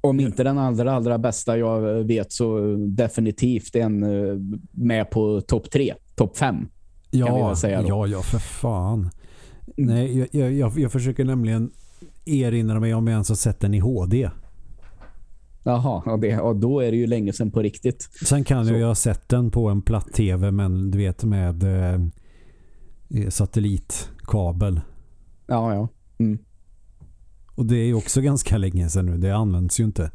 om inte den allra, allra bästa jag vet så definitivt en eh, med på topp tre, topp fem. Ja, ja, ja, för fan. Mm. Nej, jag, jag, jag försöker nämligen erinra mig om jag ens har sett den i HD. Jaha, och, det, och då är det ju länge sedan på riktigt. Sen kan Så. jag ju ha sett den på en platt-tv men du vet med eh, satellitkabel. Ja, ja. Mm. Och det är ju också ganska länge sedan nu. Det används ju inte.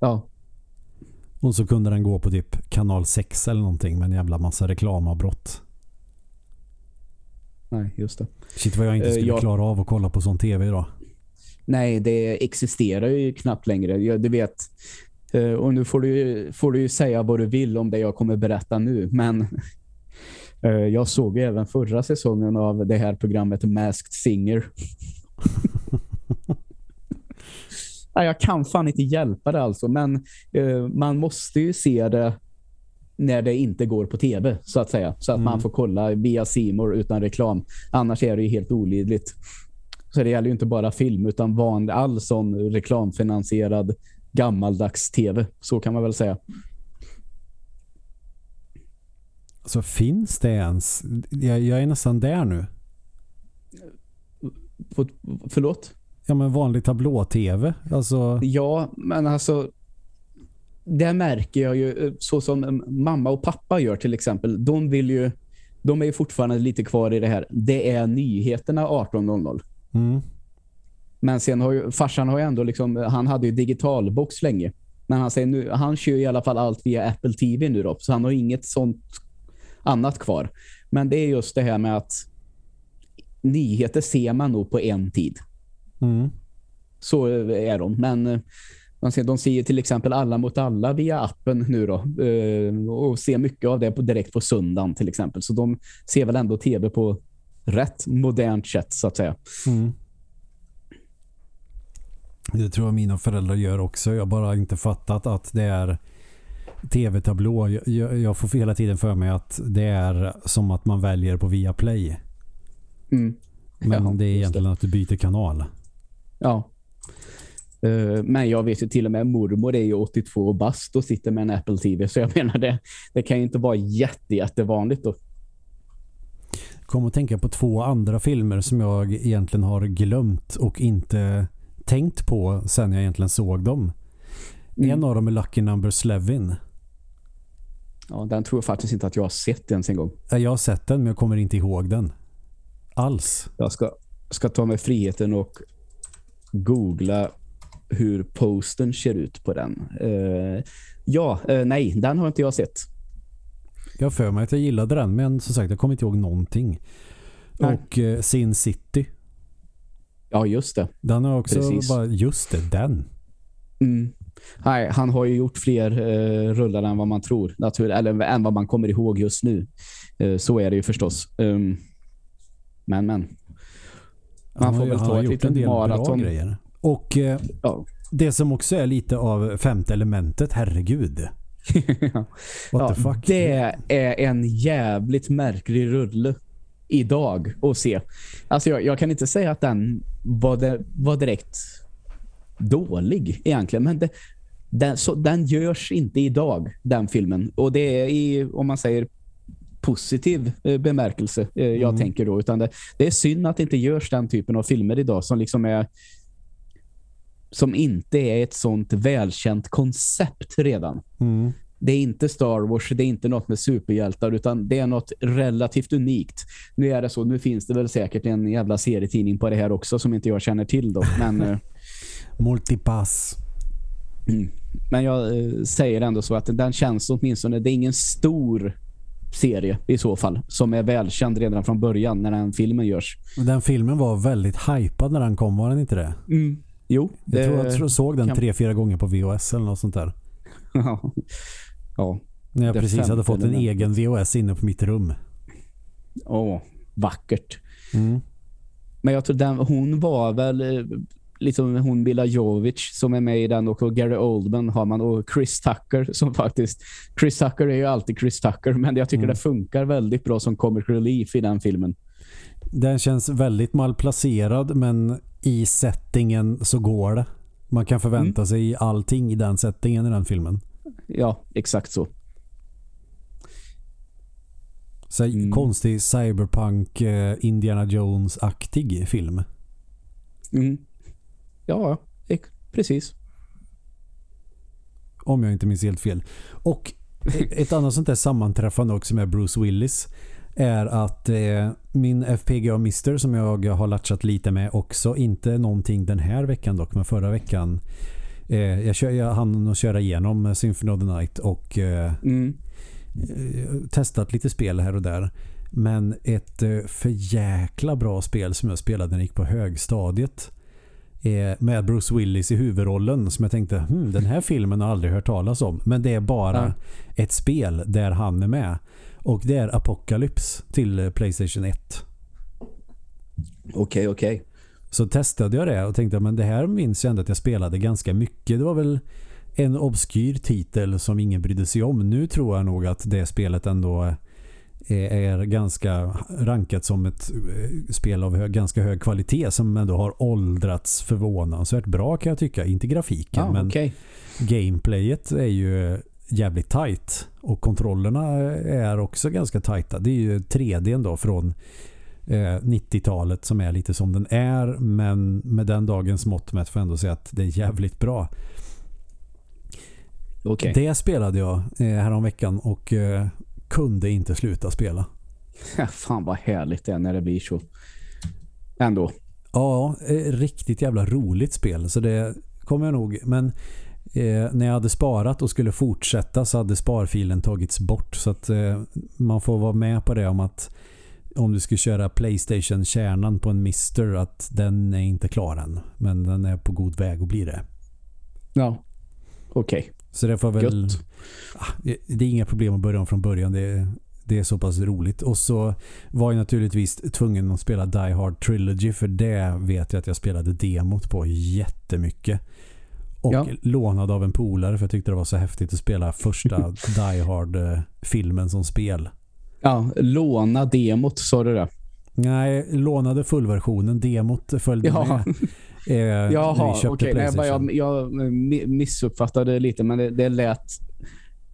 Ja, Och så kunde den gå på typ kanal 6 eller någonting med en jävla massa reklamavbrott. Nej, just det. Shit vad jag inte Eh, skulle jag- klara av att kolla på sån tv idag. Nej, det existerar ju knappt längre. Jag, du vet. eh, Och nu får du, får du ju säga vad du vill om det jag kommer berätta nu. Men Eh, jag såg ju även förra säsongen av det här programmet Masked Singer. Nej, jag kan fan inte hjälpa det alltså, men man måste ju se det när det inte går på tv så att säga. Så att Mm. man får kolla via Simor utan reklam. Annars är det ju helt olidligt. Så det gäller ju inte bara film utan van, all sån reklamfinansierad gammaldags tv. Så kan man väl säga. Så finns det ens? Jag, jag är nästan där nu. För, förlåt? Ja men vanlig tablå-tv. Alltså, Ja, men alltså det märker jag ju eh, så som eh, mamma och pappa gör till exempel. De vill ju de är ju fortfarande lite kvar i det här. Det är nyheterna 18.00. mm, Men sen har ju farsan har ju ändå liksom han hade ju digitalbox länge. Men han säger nu han kör i alla fall allt via Apple TV nu då. Så han har inget sånt annat kvar. Men det är just det här med att nyheter ser man nog på en tid. mm. Så är de. Men eh, man ser, de ser till exempel alla mot alla via appen nu då. eh, Och ser mycket av det på, direkt på söndagen till exempel. Så de ser väl ändå tv på rätt modernt sätt så att säga. Mm. Det tror jag mina föräldrar gör också. Jag har bara inte fattat att det är tv-tablå. Jag, jag, jag får hela tiden för mig att det är som att man väljer på Viaplay. Mm. Men Ja, det är egentligen att du byter kanal. Ja. Eh, Men jag vet ju till och med mormor är ju 82 bast och sitter med en Apple TV. Så jag menar det, det kan ju inte vara jätte, jättevanligt då. Kom att tänka på två andra filmer som jag egentligen har glömt och inte tänkt på sen jag egentligen såg dem. Mm. En av dem är Lucky Number Slevin. Ja, den tror jag faktiskt inte att jag har sett ens en gång. Ja, Jag har sett den men jag kommer inte ihåg den. Alls. Jag ska, ska ta mig friheten och googla hur posten ser ut på den. Eh, ja, eh, nej, den har inte jag sett. Jag för mig att jag gillade den men som sagt jag kommer inte ihåg någonting. Nej. Och eh, Sin City. Ja, just det. Den har också Precis. bara, just det, den. Mm. Nej, han har ju gjort fler rullar än vad man tror. Natur eller än vad man kommer ihåg just nu. Så är det ju förstås. Um, men, men. Man Han får väl ta ett litet del bra maraton. Och eh, Ja. det som också är lite av femte elementet, herregud. What ja, the fuck? Det är en jävligt märklig rulle idag att se. Alltså jag, jag kan inte säga att den var, det, var direkt dålig egentligen, men det, den, så, den görs inte idag, den filmen. Och det är i, om man säger positiv eh, bemärkelse eh, jag Mm. tänker då. Utan det, det är synd att det inte görs den typen av filmer idag som liksom är som inte är ett sånt välkänt koncept redan. Mm. Det är inte Star Wars, det är inte något med superhjältar utan det är något relativt unikt. Nu är det så, nu finns det väl säkert en jävla serietidning på det här också som inte jag känner till då. Men, eh, Multipass. mm. men jag eh, säger ändå så att den känns åtminstone, det är ingen stor serie i så fall som är välkänd redan från början när den filmen görs. Den filmen var väldigt hypad när den kom, var den inte det? Jo, Jag tror jag såg den kan- tre, fyra gånger på VHS eller något sånt där. ja. När jag Det precis hade fått en egen VHS inne på mitt rum. Åh, vackert. Mm. Men jag tror den, hon var väl liksom hon Mila Jovic som är med i den och, och Gary Oldman har man och Chris Tucker som faktiskt Chris Tucker är ju alltid Chris Tucker men jag tycker Mm. det funkar väldigt bra som comic relief i den filmen. Den känns väldigt malplacerad men i settingen så går det. Man kan förvänta Mm. sig allting i den settingen i den filmen. Ja, exakt så. Så Mm. konstig cyberpunk eh, Indiana Jones-aktig film. Mm. Ja, precis. Om jag inte minns helt fel. Och ett annat sånt där sammanträffande också med Bruce Willis är att eh, min FPGA Mister som jag har latchat lite med också, inte någonting den här veckan dock, men förra veckan eh, jag, kör, jag hann att köra igenom Symphony of the Night och eh, Mm. eh, testat lite spel här och där. Men ett eh, för jäkla bra spel som jag spelade när jag gick på högstadiet eh, med Bruce Willis i huvudrollen som jag tänkte, hmm, den här filmen har jag aldrig hört talas om. Men det är bara Ja. ett spel där han är med. Och det är Apocalypse till eh, Playstation 1. Okej, okej. Så testade jag det och tänkte men det här minns jag ändå att jag spelade ganska mycket. Det var väl en obskyr titel som ingen brydde sig om. Nu tror jag nog att det spelet ändå är ganska rankat som ett eh, spel av hög, ganska hög kvalitet som ändå har åldrats förvånansvärt bra kan jag tycka. Inte grafiken Ah, men okej. gameplayet är ju jävligt tight och kontrollerna är också ganska tajta. Det är ju 3D då från eh, 90-talet som är lite som den är men med den dagens mått mätt får jag ändå säga att det är jävligt bra. Okej. Det spelade jag eh, häromveckan och eh, kunde inte sluta spela. Fan vad härligt det är när det blir så. Ändå. Ja, eh, riktigt jävla roligt spel så det kommer jag nog. Men eh, när jag hade sparat och skulle fortsätta så hade sparfilen tagits bort så att eh, man får vara med på det om att om du ska köra Playstation-kärnan på en Mister att den är inte klar än. Men den är på god väg att bli det. Ja. Okej. Så det får väl... Gött. Ah, det det är inga problem att börja om från början. Det är, det är så pass roligt. Och så var jag naturligtvis tvungen att spela Die Hard Trilogy för det vet jag att jag spelade demot på jättemycket. Och Ja. lånade av en polare för jag tyckte det var så häftigt att spela första Die Hard-filmen som spel. Ja, låna demot, sa du det? Nej, lånade fullversionen. Demot följde Ja. med. Eh, Jaha, okej. Playstation. jag, jag mi- missuppfattade lite, men det, det lät...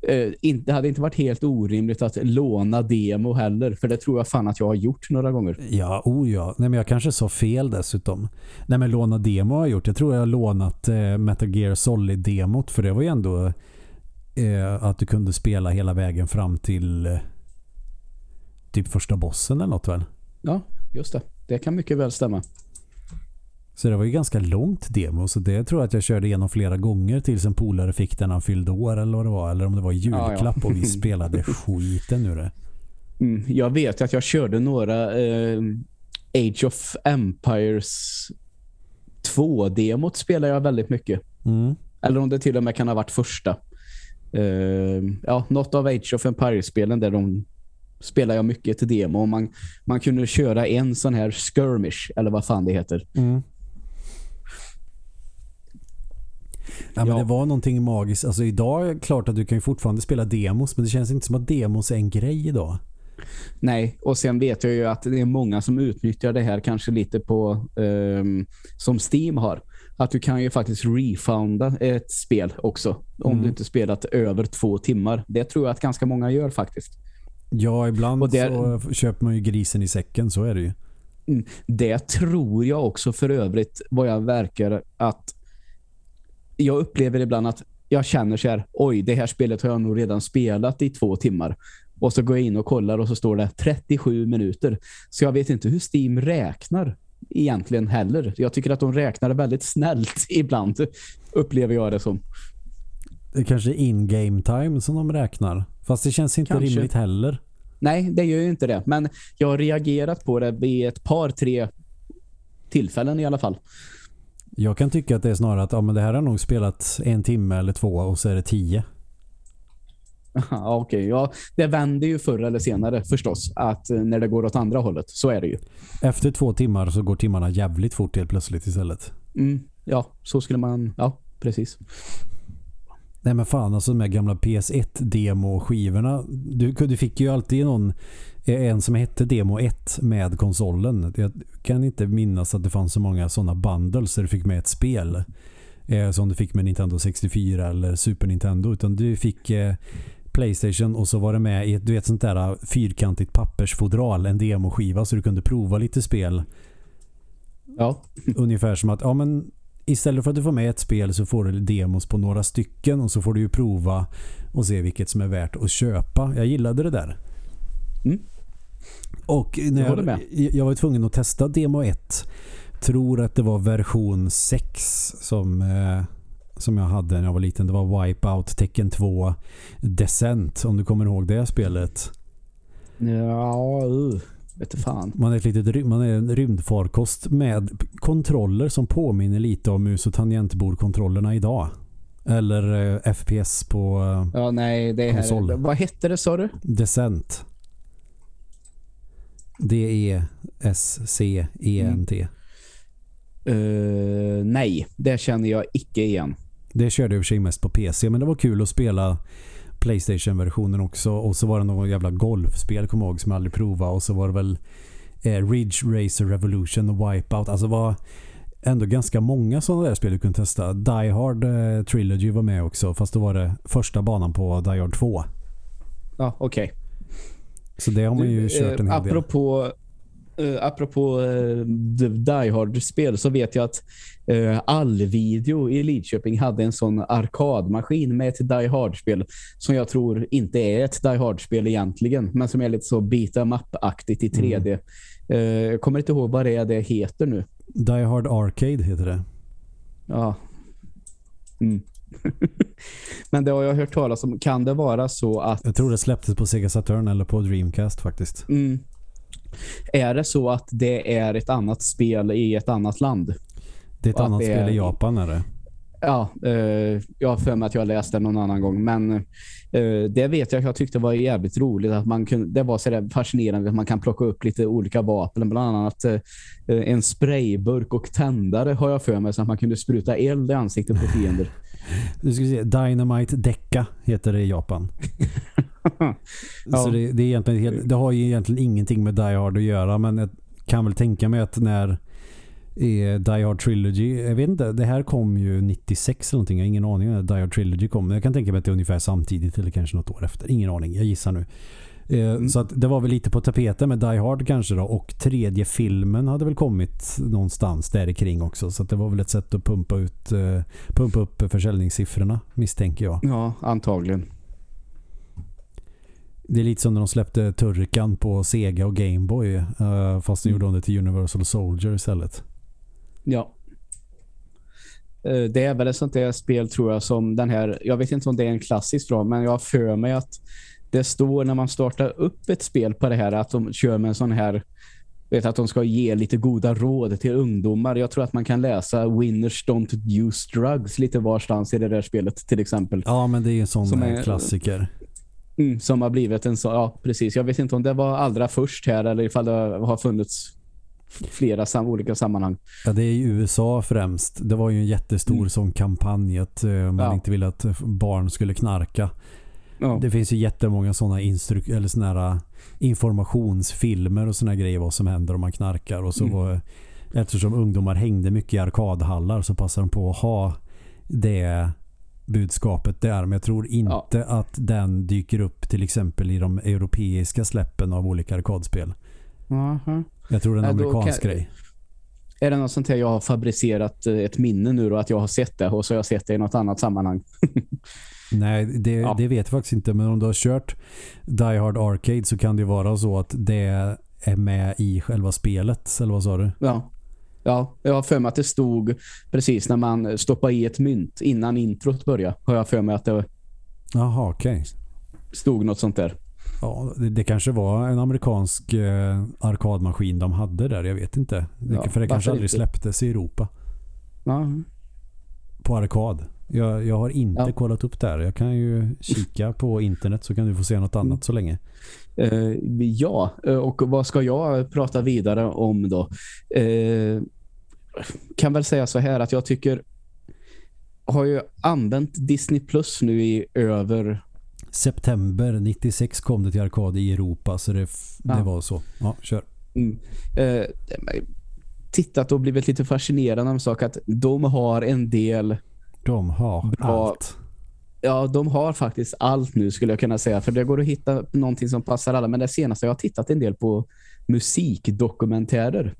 Eh, inte, det hade inte varit helt orimligt att låna demo heller, för det tror jag fan att jag har gjort några gånger. Ja, oh ja. Nej, men jag kanske sa fel dessutom. Nej, men låna demo har jag gjort. Jag tror jag har lånat eh, Metal Gear Solid-demot för det var ju ändå eh, att du kunde spela hela vägen fram till eh, typ första bossen eller något väl? Ja, just det. Det kan mycket väl stämma. Så det var ju ganska långt demo så det tror jag att jag körde igenom flera gånger tills en polare fick den han fyllde år eller vad det var. Eller om det var i Ja, ja. julklapp och vi spelade skiten ur det. Mm, jag vet att jag körde några eh, Age of Empires 2-demot spelar jag väldigt mycket. Mm. Eller om det till och med kan ha varit första. Eh, ja, något av Age of Empires-spelen där de spelar jag mycket till demo. Man, man kunde köra en sån här skirmish, eller vad fan det heter. Mm. Ja, men Ja. Det var någonting magiskt. Alltså idag är det klart att du kan ju fortfarande spela demos men det känns inte som att demos är en grej idag. Nej, och sen vet jag ju att det är många som utnyttjar det här kanske lite på ehm, som Steam har. Att du kan ju faktiskt refounda ett spel också om Mm. du inte spelat över två timmar. Det tror jag att ganska många gör faktiskt. Ja, ibland Och det- så köper man ju grisen i säcken, så är det ju. Mm. Det tror jag också för övrigt vad jag verkar att jag upplever ibland att jag känner så här, oj det här spelet har jag nog redan spelat i två timmar. Och så går jag in och kollar och så står det 37 minuter. Så jag vet inte hur Steam räknar egentligen heller. Jag tycker att de räknar väldigt snällt ibland, upplever jag det som. Det är kanske in-game time som de räknar. Fast det känns inte Kanske. rimligt heller. Nej, det gör ju inte det. Men jag har reagerat på det vid ett par, tre tillfällen i alla fall. Jag kan tycka att det är snarare att ja, men det här har nog spelat en timme eller två och så är det tio. Ja, Okej, ja, det vänder ju förr eller senare förstås att eh, när det går åt andra hållet, så är det ju. Efter två timmar så går timmarna jävligt fort helt plötsligt istället. Mm, ja, så skulle man, ja, precis. Nej men fan alltså de här gamla PS1-demo-skivorna. Du, du fick ju alltid någon en som hette Demo 1 med konsolen. Jag kan inte minnas att det fanns så många sådana bundles där du fick med ett spel. Eh, som du fick med Nintendo 64 eller Super Nintendo. Utan du fick eh, Playstation och så var det med i ett du vet, sånt där eh, fyrkantigt pappersfodral. En demoskiva så du kunde prova lite spel. Ja, Ungefär som att ja, men istället för att du får med ett spel så får du demos på några stycken och så får du ju prova och se vilket som är värt att köpa. Jag gillade det där. Mm. Och när Jag jag, jag var tvungen att testa demo 1. Tror att det var version 6 som, eh, som jag hade när jag var liten. Det var Wipeout, Tekken 2, Descent om du kommer ihåg det spelet. ja uh, vet du fan. Man är, ett litet, man är en rymdfarkost med kontroller som påminner lite om mus- och tangentbordkontrollerna idag. Eller eh, FPS på eh, Ja, nej, det här, vad hette det sa du? Descent. D-E-S-C-E-N-T. Uh, nej, det känner jag icke igen. Det körde jag i och för sig mest på PC men det var kul att spela Playstation-versionen också och så var det någon jävla golfspel kommer jag ihåg som jag aldrig provade och så var det väl eh, Ridge Racer Revolution och Wipeout. Alltså var ändå ganska många sådana där spel du kunde testa. Die Hard eh, Trilogy var med också fast då var det första banan på Die Hard 2. Ja, okej. Okay. Så det har man ju du, kört en eh, hel del. Apropå Uh, apropå uh, Die Hard-spel så vet jag att uh, Allvideo i Lidköping hade en sån arkadmaskin med ett Die Hard-spel som jag tror inte är ett Die Hard-spel egentligen men som är lite så beat em up-aktigt i 3D. Mm. Jag kommer inte ihåg vad det är det heter nu. Die Hard Arcade heter det. Ja. Mm. Men det har jag hört talas om. Kan det vara så att... Jag tror det släpptes på Sega Saturn eller på Dreamcast faktiskt. Mm. Är det så att det är ett annat spel i ett annat land? Det är ett annat spel är... i Japan är det? Ja, eh, jag har för mig att jag läste det någon annan gång. Men eh, det vet jag att jag tyckte var jävligt roligt. att man kunde, Det var så fascinerande att man kan plocka upp lite olika vapen. Bland annat eh, en sprayburk och tändare har jag för mig. Så att man kunde spruta eld i ansiktet på fiender. Du ska se, Dynamite Decka heter det i Japan. ja. Så det, det, är egentligen helt, det har ju egentligen ingenting med Die Hard att göra men jag kan väl tänka mig att när Die Hard Trilogy, jag vet inte, det här kom ju 96 eller någonting, jag har ingen aning när Die Hard Trilogy kom, men jag kan tänka mig att det är ungefär samtidigt eller kanske något år efter, ingen aning, jag gissar nu. Eh, mm. Så att det var väl lite på tapeten med Die Hard kanske då och tredje filmen hade väl kommit någonstans där kring också så det var väl ett sätt att pumpa ut eh, pumpa upp försäljningssiffrorna misstänker jag. Ja, antagligen. Det är lite som när de släppte Turrican på Sega och Gameboy uh, fast de mm. gjorde det till Universal Soldier istället. Ja. Det är väl ett sånt där spel tror jag som den här, jag vet inte om det är en klassisk fråga men jag har för mig att det står när man startar upp ett spel på det här att de kör med en sån här vet att de ska ge lite goda råd till ungdomar. Jag tror att man kan läsa Winners don't use drugs lite varstans i det där spelet till exempel. Ja, men det är en sån som är, klassiker. Mm, som har blivit en sån, ja precis. Jag vet inte om det var allra först här eller ifall det har funnits flera sam olika sammanhang. Ja, det är i USA främst. Det var ju en jättestor mm. sån kampanj att uh, man ja. inte ville att barn skulle knarka. Ja. Det finns ju jättemånga sådana eller såna äh, informationsfilmer och såna grejer vad som händer om man knarkar och så mm. var, eftersom ungdomar hängde mycket i arkadhallar så passar de på att ha det budskapet där. Men jag tror inte ja. att den dyker upp till exempel i de europeiska släppen av olika arkadspel. Mm. Jag tror det är en amerikansk kan... grej. Är det något sånt här jag har fabricerat äh, ett minne nu då att jag har sett det och så har jag sett det i något annat sammanhang? Nej, det, ja. det vet jag faktiskt inte. Men om du har kört Die Hard Arcade så kan det vara så att det är med i själva spelet. Eller vad sa du? Ja. Ja, jag har för mig att det stod precis när man stoppade i ett mynt innan introt började. Har jag för mig att det okej. Okay. stod något sånt där. Ja, det, det, kanske var en amerikansk eh, arkadmaskin de hade där. Jag vet inte. Det, ja, för det kanske aldrig inte? släpptes i Europa. Ja. På arkad. Jag, jag har inte ja. kollat upp det här. Jag kan ju kika på internet så kan du få se något annat mm. så länge. Uh, ja, eh, och vad ska jag prata vidare om då? Uh, kan väl säga så här att jag tycker har ju använt Disney Plus nu i över september 96 kom det till arkad i Europa så det, ja. det var så. Ja, kör. Mm. Uh, tittat och blivit lite fascinerad av sak att de har en del de har bra, allt. Ja, de har faktiskt allt nu skulle jag kunna säga. För det går att hitta någonting som passar alla. Men det senaste jag har tittat en del på musikdokumentärer.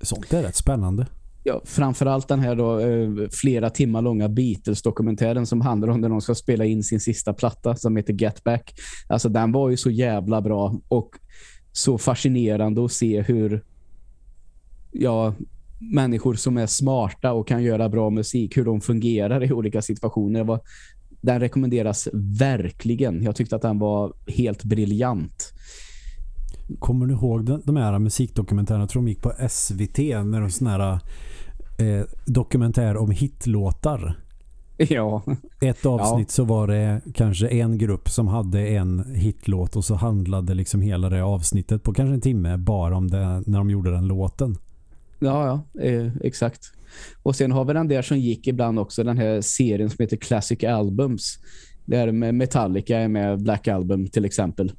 Sånt är rätt spännande. Ja, framförallt den här då, eh, flera timmar långa Beatles-dokumentären som handlar om när de ska spela in sin sista platta som heter Get Back. Alltså den var ju så jävla bra och så fascinerande att se hur ja, människor som är smarta och kan göra bra musik, hur de fungerar i olika situationer. Var, den rekommenderas verkligen. Jag tyckte att den var helt briljant. Kommer du ihåg de, de här musikdokumentärerna? Jag tror de gick på SVT när de sån här eh, dokumentär om hitlåtar. Ja. Ett avsnitt ja. så var det kanske en grupp som hade en hitlåt och så handlade liksom hela det avsnittet på kanske en timme bara om det när de gjorde den låten. Ja, ja, eh, exakt. Och sen har vi den där som gick ibland också, den här serien som heter Classic Albums. Där Metallica är med Black Album till exempel.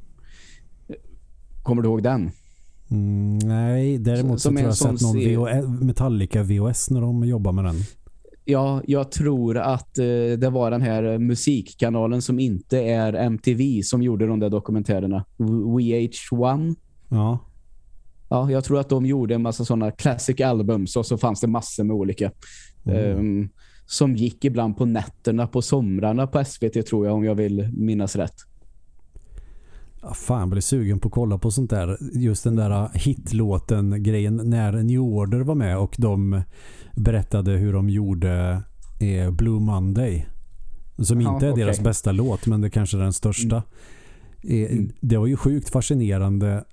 Kommer du ihåg den? Mm, nej, däremot så, så tror jag sett någon VOS, Metallica VOS när de jobbar med den. Ja, jag tror att eh, det var den här musikkanalen som inte är MTV som gjorde de där dokumentärerna. VH1. Ja. Ja, jag tror att de gjorde en massa sådana classic albums och så fanns det massor med olika. Mm. Um, som gick ibland på nätterna på somrarna på SVT tror jag om jag vill minnas rätt. Ja, fan, jag blir sugen på att kolla på sånt där. Just den där hitlåten-grejen när New Order var med och de berättade hur de gjorde eh, Blue Monday. Som ja, inte är okay. deras bästa låt men det kanske är den största. Mm. Eh, mm. Det var ju sjukt fascinerande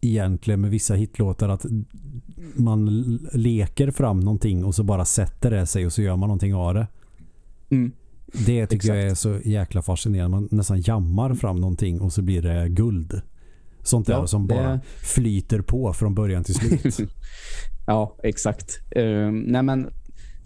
egentligen med vissa hitlåtar att man leker fram någonting och så bara sätter det sig och så gör man någonting av det. Mm. Det tycker Exakt. jag är så jäkla fascinerande. Man nästan jammar fram någonting och så blir det guld. Sånt där ja, som det... bara flyter på från början till slut. ja, exakt. Uh, nej men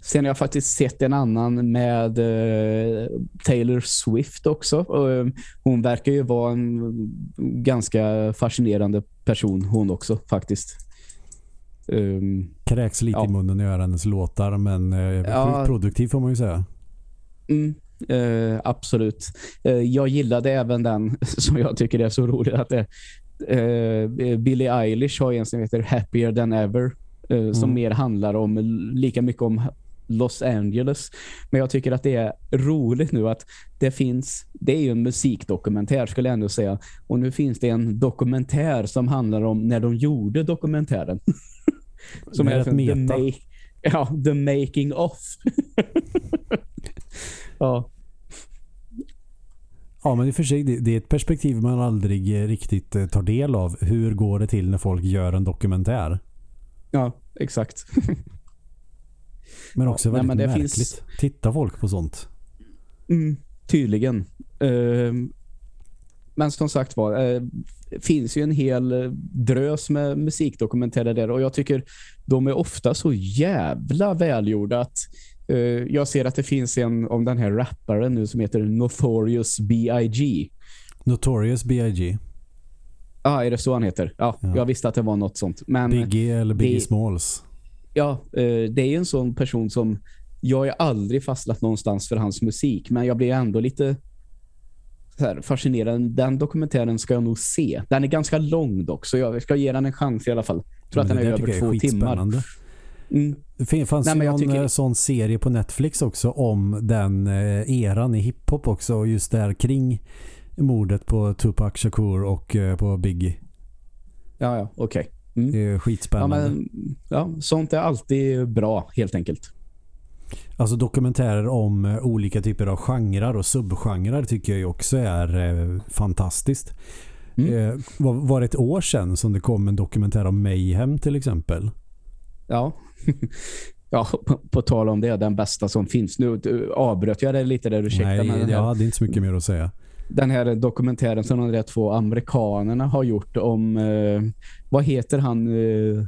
Sen har jag faktiskt sett en annan med uh, Taylor Swift också. Uh, hon verkar ju vara en ganska fascinerande person hon också faktiskt. Um, Kräks lite ja. i munnen när jag hör hennes låtar men uh, ja, produktiv får man ju säga. Mm, uh, absolut. Uh, jag gillade även den som jag tycker är så rolig att det uh, Billie Eilish har en som heter Happier Than Ever mm. som mer handlar om lika mycket om Los Angeles. Men jag tycker att det är roligt nu att det finns, det är ju en musikdokumentär skulle jag ändå säga. Och nu finns det en dokumentär som handlar om när de gjorde dokumentären. som det är, är the, make, ja, the making of. ja. Ja, men i och för sig, det är ett perspektiv man aldrig riktigt eh, tar del av. Hur går det till när folk gör en dokumentär? Ja, exakt. Men också ja, väldigt nej, märkligt. Finns... Tittar folk på sånt? Mm, tydligen. Uh, men som sagt var, uh, finns ju en hel drös med musikdokumentärer där och jag tycker de är ofta så jävla välgjorda att uh, jag ser att det finns en om den här rapparen nu som heter Notorious B.I.G. Notorious B.I.G. Ja, ah, är det så han heter? Ja, ja, jag visste att det var något sånt. Men Biggie eller Biggie det, Smalls? Ja, eh, det är en sån person som jag har aldrig fastnat någonstans för hans musik, men jag blir ändå lite här, fascinerad. Den dokumentären ska jag nog se. Den är ganska lång dock, så jag ska ge den en chans i alla fall. Jag tror men att den är över två timmar. Mm. Det fanns Nej, någon tycker... Eh, sån serie på Netflix också om den eh, eran i hiphop också och just där kring mordet på Tupac Shakur och på Biggie. Ja, ja, okej. Okay. Mm. Det är skitspännande. Ja, men, ja, sånt är alltid bra, helt enkelt. Alltså dokumentärer om eh, olika typer av genrer och subgenrer tycker jag också är eh, fantastiskt. Mm. Eh, var, var det ett år sedan som det kom en dokumentär om Mayhem till exempel? Ja. ja, på, på, tal om det, den bästa som finns. Nu avbröt jag det lite där, ursäkta. Nej, men jag hade inte så mycket mer att säga den här dokumentären som de där två amerikanerna har gjort om eh, vad heter han eh,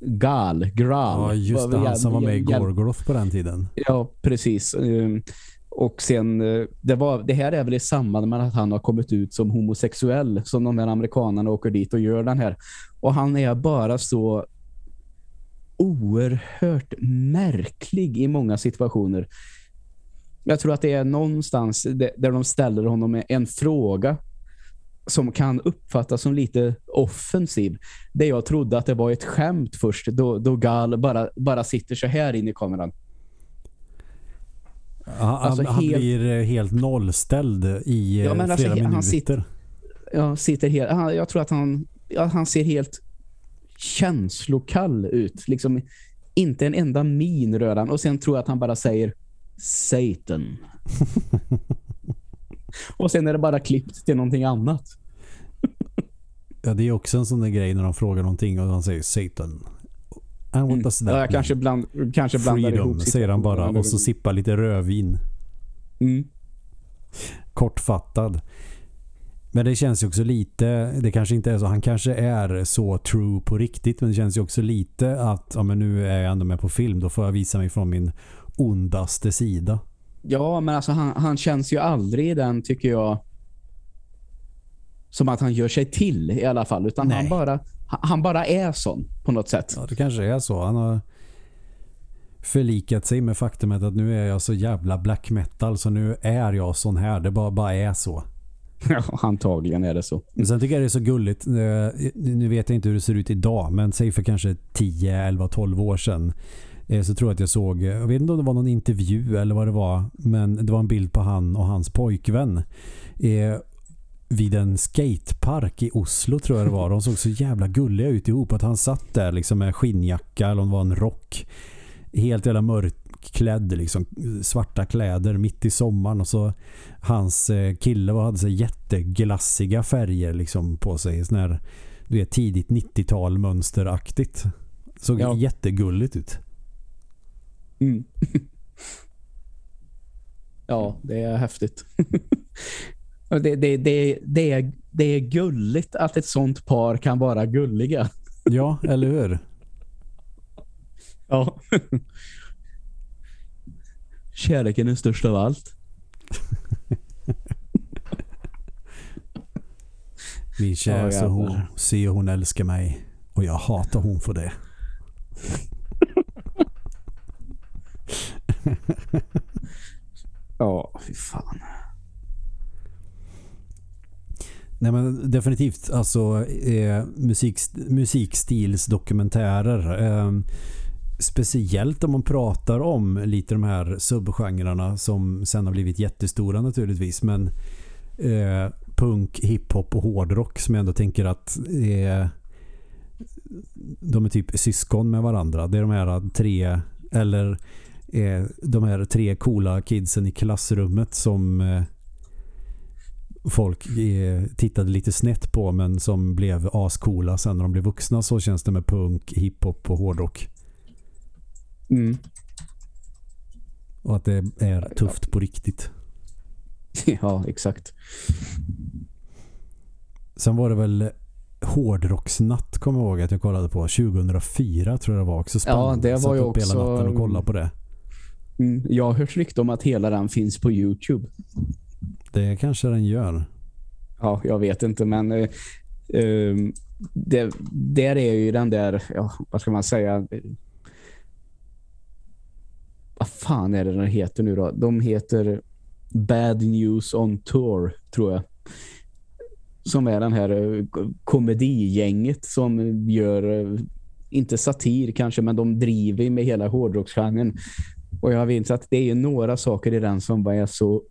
Gal, Gral. Ja, just det, han som var med i Gorgoroth på den tiden. Ja, precis. Ehm, och sen, eh, det, var, det här är väl i samband med att han har kommit ut som homosexuell som de här amerikanerna åker dit och gör den här. Och han är bara så oerhört märklig i många situationer. Jag tror att det är någonstans där de ställer honom en fråga som kan uppfattas som lite offensiv. Det jag trodde att det var ett skämt först då, då Gal bara, bara sitter så här inne i kameran. Ja, alltså han, helt, blir helt nollställd i ja, men flera alltså, minuter. Han sitter, ja, sitter helt, jag tror att han, ja, han ser helt känslokall ut. Liksom inte en enda min rör han. Och sen tror jag att han bara säger Satan. och sen är det bara klippt till någonting annat. ja, det är också en sån där grej när de frågar någonting och han säger Satan. And what does that ja, jag kanske, bland, kanske blandar Freedom, ihop säger han bara och så sippar lite rödvin. Mm. Kortfattad. Men det känns ju också lite, det kanske inte är så, han kanske är så true på riktigt men det känns ju också lite att ja, men nu är jag ändå med på film, då får jag visa mig från min ondaste sida. Ja, men alltså han, han känns ju aldrig den tycker jag som att han gör sig till i alla fall, utan han bara, han bara är sån på något sätt. Ja, det kanske är så. Han har förlikat sig med faktumet att nu är jag så jävla black metal så nu är jag sån här. Det bara, bara är så. Ja, antagligen är det så. Men sen tycker jag det är så gulligt. Eh, nu vet jag inte hur det ser ut idag men säg för kanske 10, 11, 12 år sedan så tror jag att jag såg, jag vet inte om det var någon intervju eller vad det var men det var en bild på han och hans pojkvän eh, vid en skatepark i Oslo tror jag det var. De såg så jävla gulliga ut ihop att han satt där liksom med skinnjacka eller om det var en rock. Helt jävla mörkklädd liksom, svarta kläder mitt i sommaren och så hans eh, kille hade så jätteglassiga färger liksom på sig. Sån här, du vet, tidigt 90-tal mönsteraktigt. Såg ja. jättegulligt ut. Mm. ja, det är häftigt. Det, det, det, det, är, det är gulligt att ett sånt par kan vara gulliga. Ja, eller hur? Ja. Kärleken är störst av allt. Min kär så hon ser hon älskar mig och jag hatar hon för det. ja, fy fan. Nej men definitivt alltså eh, musik, musikstilsdokumentärer eh, speciellt om man pratar om lite de här subgenrerna som sen har blivit jättestora naturligtvis men eh, punk, hiphop och hårdrock som jag ändå tänker att eh, de är typ syskon med varandra. Det är de här tre eller eh, de här tre coola kidsen i klassrummet som eh, folk eh, tittade lite snett på men som blev ascoola sen när de blev vuxna så känns det med punk, hiphop och hårdrock. Mm. Och att det är tufft på riktigt. Ja, exakt. Sen var det väl Hårdrocksnatt kommer jag ihåg att jag kollade på 2004 tror jag det var också spännande. Ja, det var ju också hela natten och kollade på det. Mm, jag har hört rykte om att hela den finns på Youtube. Det kanske den gör. Ja, jag vet inte men eh, eh, det, där är ju den där, ja, vad ska man säga vad fan är det den heter nu då? De heter Bad News on Tour, tror jag. Som är den här eh, komedigänget som gör, eh, inte satir kanske, men de driver med hela hårdrocksgenren. Och jag vet att det är några saker i den som bara är så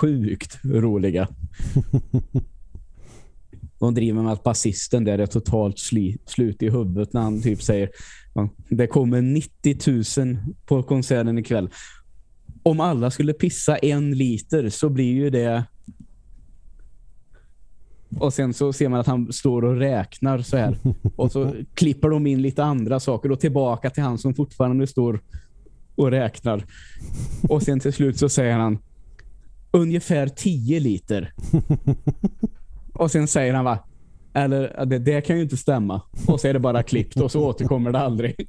sjukt roliga. De driver med att basisten där är totalt sli, slut i huvudet när han typ säger det kommer 90 000 på konserten ikväll. Om alla skulle pissa en liter så blir ju det och sen så ser man att han står och räknar så här. Och så klipper de in lite andra saker och tillbaka till han som fortfarande står och räknar. Och sen till slut så säger han ungefär 10 liter. Och sen säger han va eller det, det kan ju inte stämma. Och så är det bara klippt och så återkommer det aldrig.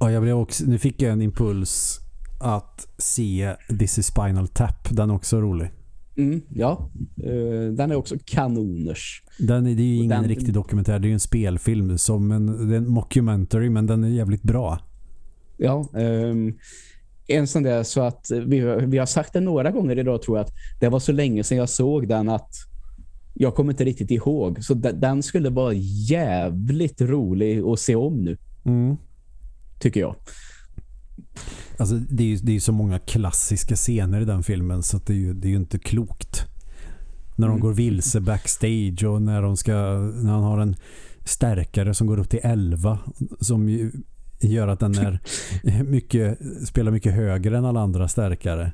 ja, jag blev också, nu fick jag en impuls att se This is Spinal Tap. Den är också rolig. Mm, ja, uh, den är också kanoners. Den, det är ju ingen den, riktig dokumentär, det är ju en spelfilm som en, det är en mockumentary men den är jävligt bra. Ja, um, en sån där så att vi, vi har sagt det några gånger idag tror jag att det var så länge sedan jag såg den att jag kommer inte riktigt ihåg. Så den skulle vara jävligt rolig att se om nu. Mm. Tycker jag. Alltså det är ju det är så många klassiska scener i den filmen så det är ju, det är ju inte klokt. När de mm. går vilse backstage och när de ska när han har en stärkare som går upp till 11 som ju gör att den är mycket, spelar mycket högre än alla andra stärkare.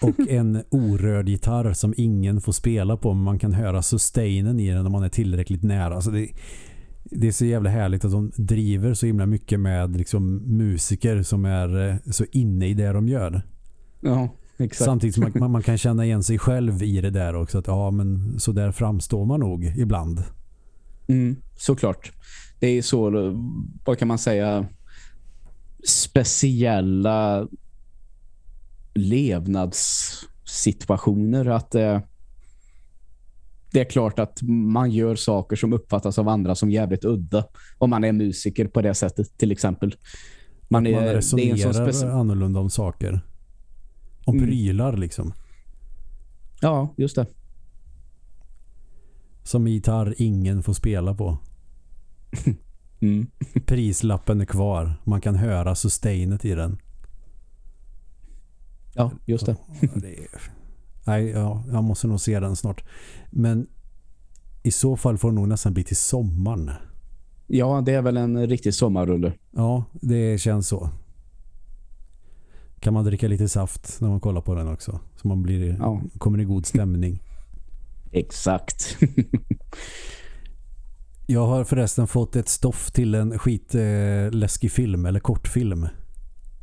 Och en orörd gitarr som ingen får spela på men man kan höra sustainen i den när man är tillräckligt nära. Alltså det, det är så jävla härligt att de driver så himla mycket med liksom musiker som är eh, så inne i det de gör. Ja, exakt. Samtidigt som man, man, kan känna igen sig själv i det där också. Att ja, men så där framstår man nog ibland. Mm, såklart. Det är så, vad kan man säga, speciella levnadssituationer. Att eh, det är klart att man gör saker som uppfattas av andra som jävligt udda. Om man är musiker på det sättet till exempel. Man, är, man resonerar är annorlunda om saker. Om mm. prylar liksom. Ja, just det. Som gitarr ingen får spela på. Mm. Prislappen är kvar. Man kan höra sustainet i den. Ja, just det. det är... Nej, ja, jag måste nog se den snart. Men i så fall får det nog nästan bli till sommaren. Ja, det är väl en riktig sommarrulle. Ja, det känns så. Kan man dricka lite saft när man kollar på den också. Så man blir, ja. kommer i god stämning. Exakt. Jag har förresten fått ett stoff till en skitläskig film eller kortfilm.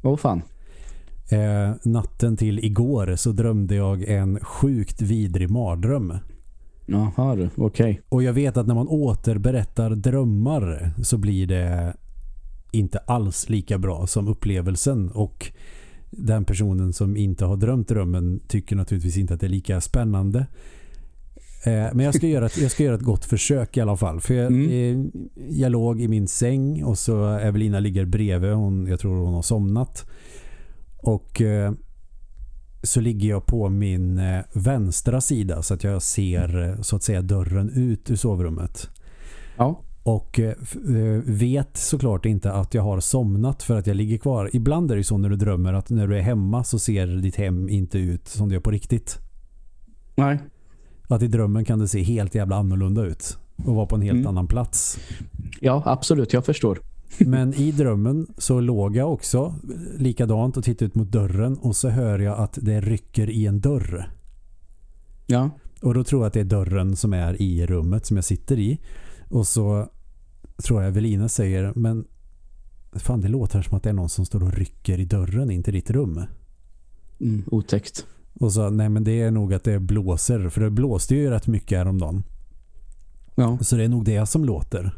Vad fan? Eh, natten till igår så drömde jag en sjukt vidrig mardröm. Jaha okej. Okay. Och jag vet att när man återberättar drömmar så blir det inte alls lika bra som upplevelsen och den personen som inte har drömt drömmen tycker naturligtvis inte att det är lika spännande. Eh, men jag ska, göra ett, jag ska göra ett gott försök i alla fall. För jag, mm. eh, jag låg i min säng och så Evelina ligger bredvid. Hon, jag tror hon har somnat. Och eh, så ligger jag på min vänstra sida så att jag ser så att säga dörren ut ur sovrummet. Ja. Och vet såklart inte att jag har somnat för att jag ligger kvar. Ibland är det så när du drömmer att när du är hemma så ser ditt hem inte ut som det gör på riktigt. Nej. Att i drömmen kan det se helt jävla annorlunda ut och vara på en helt mm. annan plats. Ja, absolut. Jag förstår. Men i drömmen så låg jag också likadant och tittade ut mot dörren och så hör jag att det rycker i en dörr. Ja. Och då tror jag att det är dörren som är i rummet som jag sitter i. Och så tror jag Evelina säger men fan det låter som att det är någon som står och rycker i dörren in till ditt rum. Mm, otäckt. Och så, nej men det är nog att det blåser. För det blåste ju rätt mycket häromdagen. Ja. Så det är nog det som låter.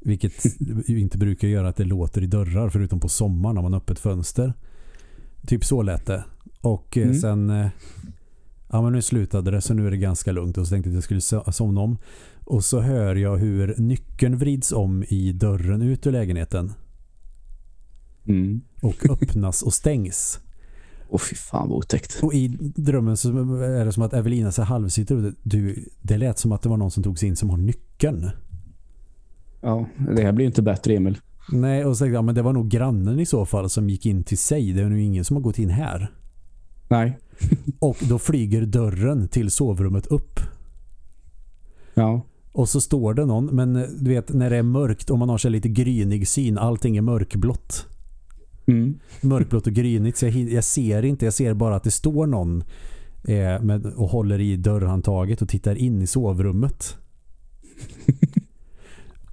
Vilket inte brukar göra att det låter i dörrar förutom på sommaren när man har öppet fönster. Typ så lät det. Och eh, mm. sen eh, ja men nu slutade det så nu är det ganska lugnt och så tänkte jag att jag skulle somna om. Och så hör jag hur nyckeln vrids om i dörren ut ur lägenheten. Mm. Och öppnas och stängs. Åh fy fan vad otäckt. Och i drömmen så är det som att Evelina så halvsitter du, det lät som att det var någon som tog sig in som har nyckeln. Ja, det här blir inte bättre Emil. Nej, och så ja, men det var nog grannen i så fall som gick in till sig. Det är nog ingen som har gått in här. Nej. och då flyger dörren till sovrummet upp. Ja. Och så står det någon, men du vet när det är mörkt och man har sig lite grynig syn, allting är mörkblått. Mm. Mörkblått och grynigt så jag, jag, ser inte, jag ser bara att det står någon eh, med, och håller i dörrhandtaget och tittar in i sovrummet.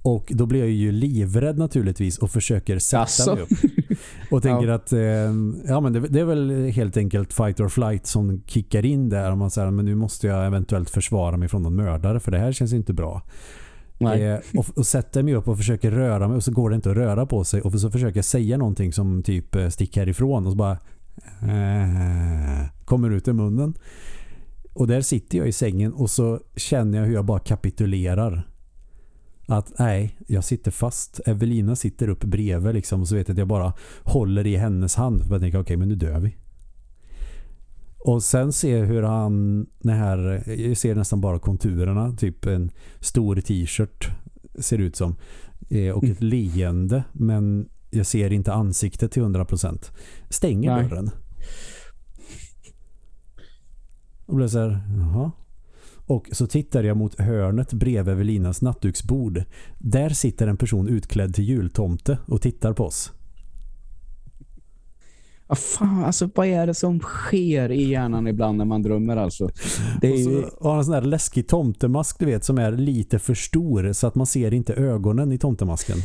Och då blir jag ju livrädd naturligtvis och försöker sätta Asså. mig upp. Och tänker ja. att eh, ja, men det, det, är väl helt enkelt fight or flight som kickar in där. Och man säger men nu måste jag eventuellt försvara mig från någon mördare för det här känns inte bra. Eh, och, och sätter mig upp och försöker röra mig och så går det inte att röra på sig. Och så försöker jag säga någonting som typ eh, stick härifrån och så bara eh, kommer ut i munnen. Och där sitter jag i sängen och så känner jag hur jag bara kapitulerar att nej, jag sitter fast. Evelina sitter upp bredvid liksom och så vet jag att jag bara håller i hennes hand för jag tänker okej, okay, men nu dör vi. Och sen ser hur han det här, jag ser nästan bara konturerna, typ en stor t-shirt ser ut som eh, och ett mm. leende men jag ser inte ansiktet till 100%. Stänger nej. dörren. Och blev så här, jaha. Och så tittar jag mot hörnet bredvid Evelinas nattduksbord. Där sitter en person utklädd till jultomte och tittar på oss. Ja, fan, alltså vad är det som sker i hjärnan ibland när man drömmer alltså? Det är ju... och så har en sån där läskig tomtemask du vet som är lite för stor så att man ser inte ögonen i tomtemasken.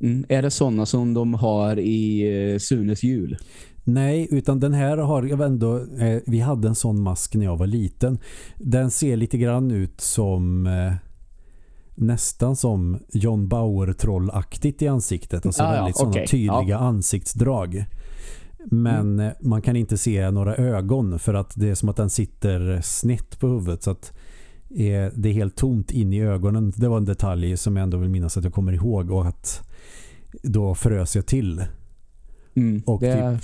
Mm. Är det sådana som de har i eh, Sunes jul? Nej, utan den här har jag ändå... Eh, vi hade en sån mask när jag var liten. Den ser lite grann ut som... Eh, nästan som John Bauer-trollaktigt i ansiktet. Alltså Ah, ja, väldigt sådana tydliga Ja. ansiktsdrag. Men eh, man kan inte se några ögon för att det är som att den sitter snett på huvudet så att eh, det är helt tomt in i ögonen. Det var en detalj som jag ändå vill minnas att jag kommer ihåg och att då frös jag till Mm. Och det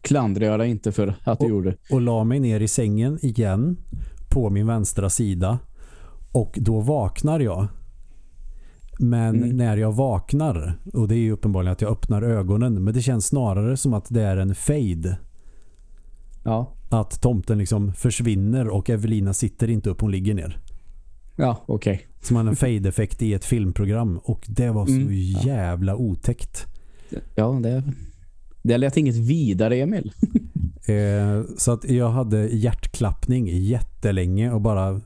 klandrar jag dig inte för att du gjorde. och la mig ner i sängen igen på min vänstra sida och då vaknar jag. Men Mm. när jag vaknar, och det är ju uppenbarligen att jag öppnar ögonen, men det känns snarare som att det är en fade. Ja, Att tomten liksom försvinner och Evelina sitter inte upp, hon ligger ner. ja okej. Som hade en fade-effekt i ett filmprogram och det var så Mm, jävla otäckt. Ja, det, det lät inget vidare, Emil. Eh, så att jag hade hjärtklappning jättelänge och bara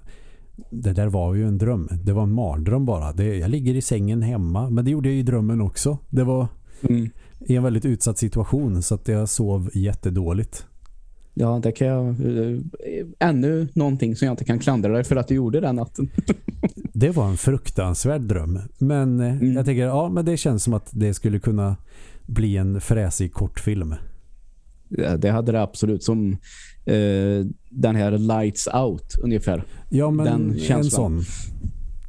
det där var ju en dröm. Det var en mardröm bara. Det, jag ligger i sängen hemma, men det gjorde jag i drömmen också. Det var Mm. i en väldigt utsatt situation så att jag sov jättedåligt. Ja, det kan jag... eh, Ännu någonting som jag inte kan klandra dig för att du gjorde den natten. Det var en fruktansvärd dröm. Men eh, Mm. jag tänker, ja men det känns som att det skulle kunna bli en fräsig kortfilm. Ja, Det hade det absolut som eh, den här Lights Out ungefär. Ja men Den en sån.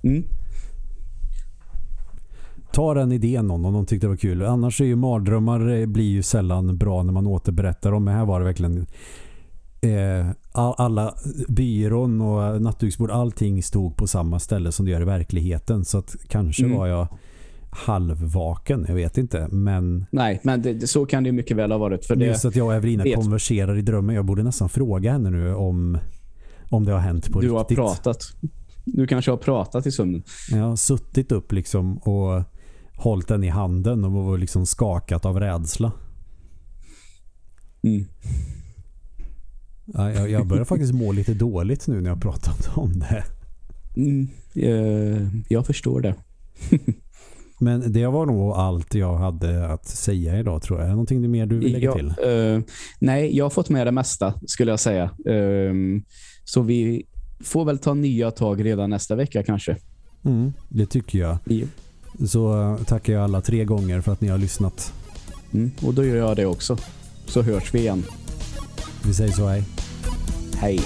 Mm. Ta den idén någon om de tyckte det var kul. Annars är ju mardrömmar eh, blir ju sällan bra när man återberättar dem. Men här var det verkligen eh, all, alla byrån och nattduksbord, allting stod på samma ställe som det gör i verkligheten. Så att kanske Mm. var jag halvvaken, jag vet inte. Men Nej, men det, så kan det mycket väl ha varit. För det, just att jag och Evelina vet- konverserar i drömmen. Jag borde nästan fråga henne nu om, om det har hänt på du har riktigt. pratat. Du kanske har pratat i sömnen. Jag har suttit upp liksom och hållit den i handen och var liksom skakat av rädsla. Mm. Ja, jag, jag börjar faktiskt må lite dåligt nu när jag pratat om det. Mm. Eh, jag förstår det. Men det var nog allt jag hade att säga idag tror jag. Är det någonting mer du vill lägga Ja, till? eh, nej, jag har fått med det mesta skulle jag säga. Ehm, så vi får väl ta nya tag redan nästa vecka kanske. Mm, det tycker jag. Ja. Så eh, tackar jag alla tre gånger för att ni har lyssnat. Mm. Och då gör jag det också. Så hörs vi igen. Vi säger så hej. Hej.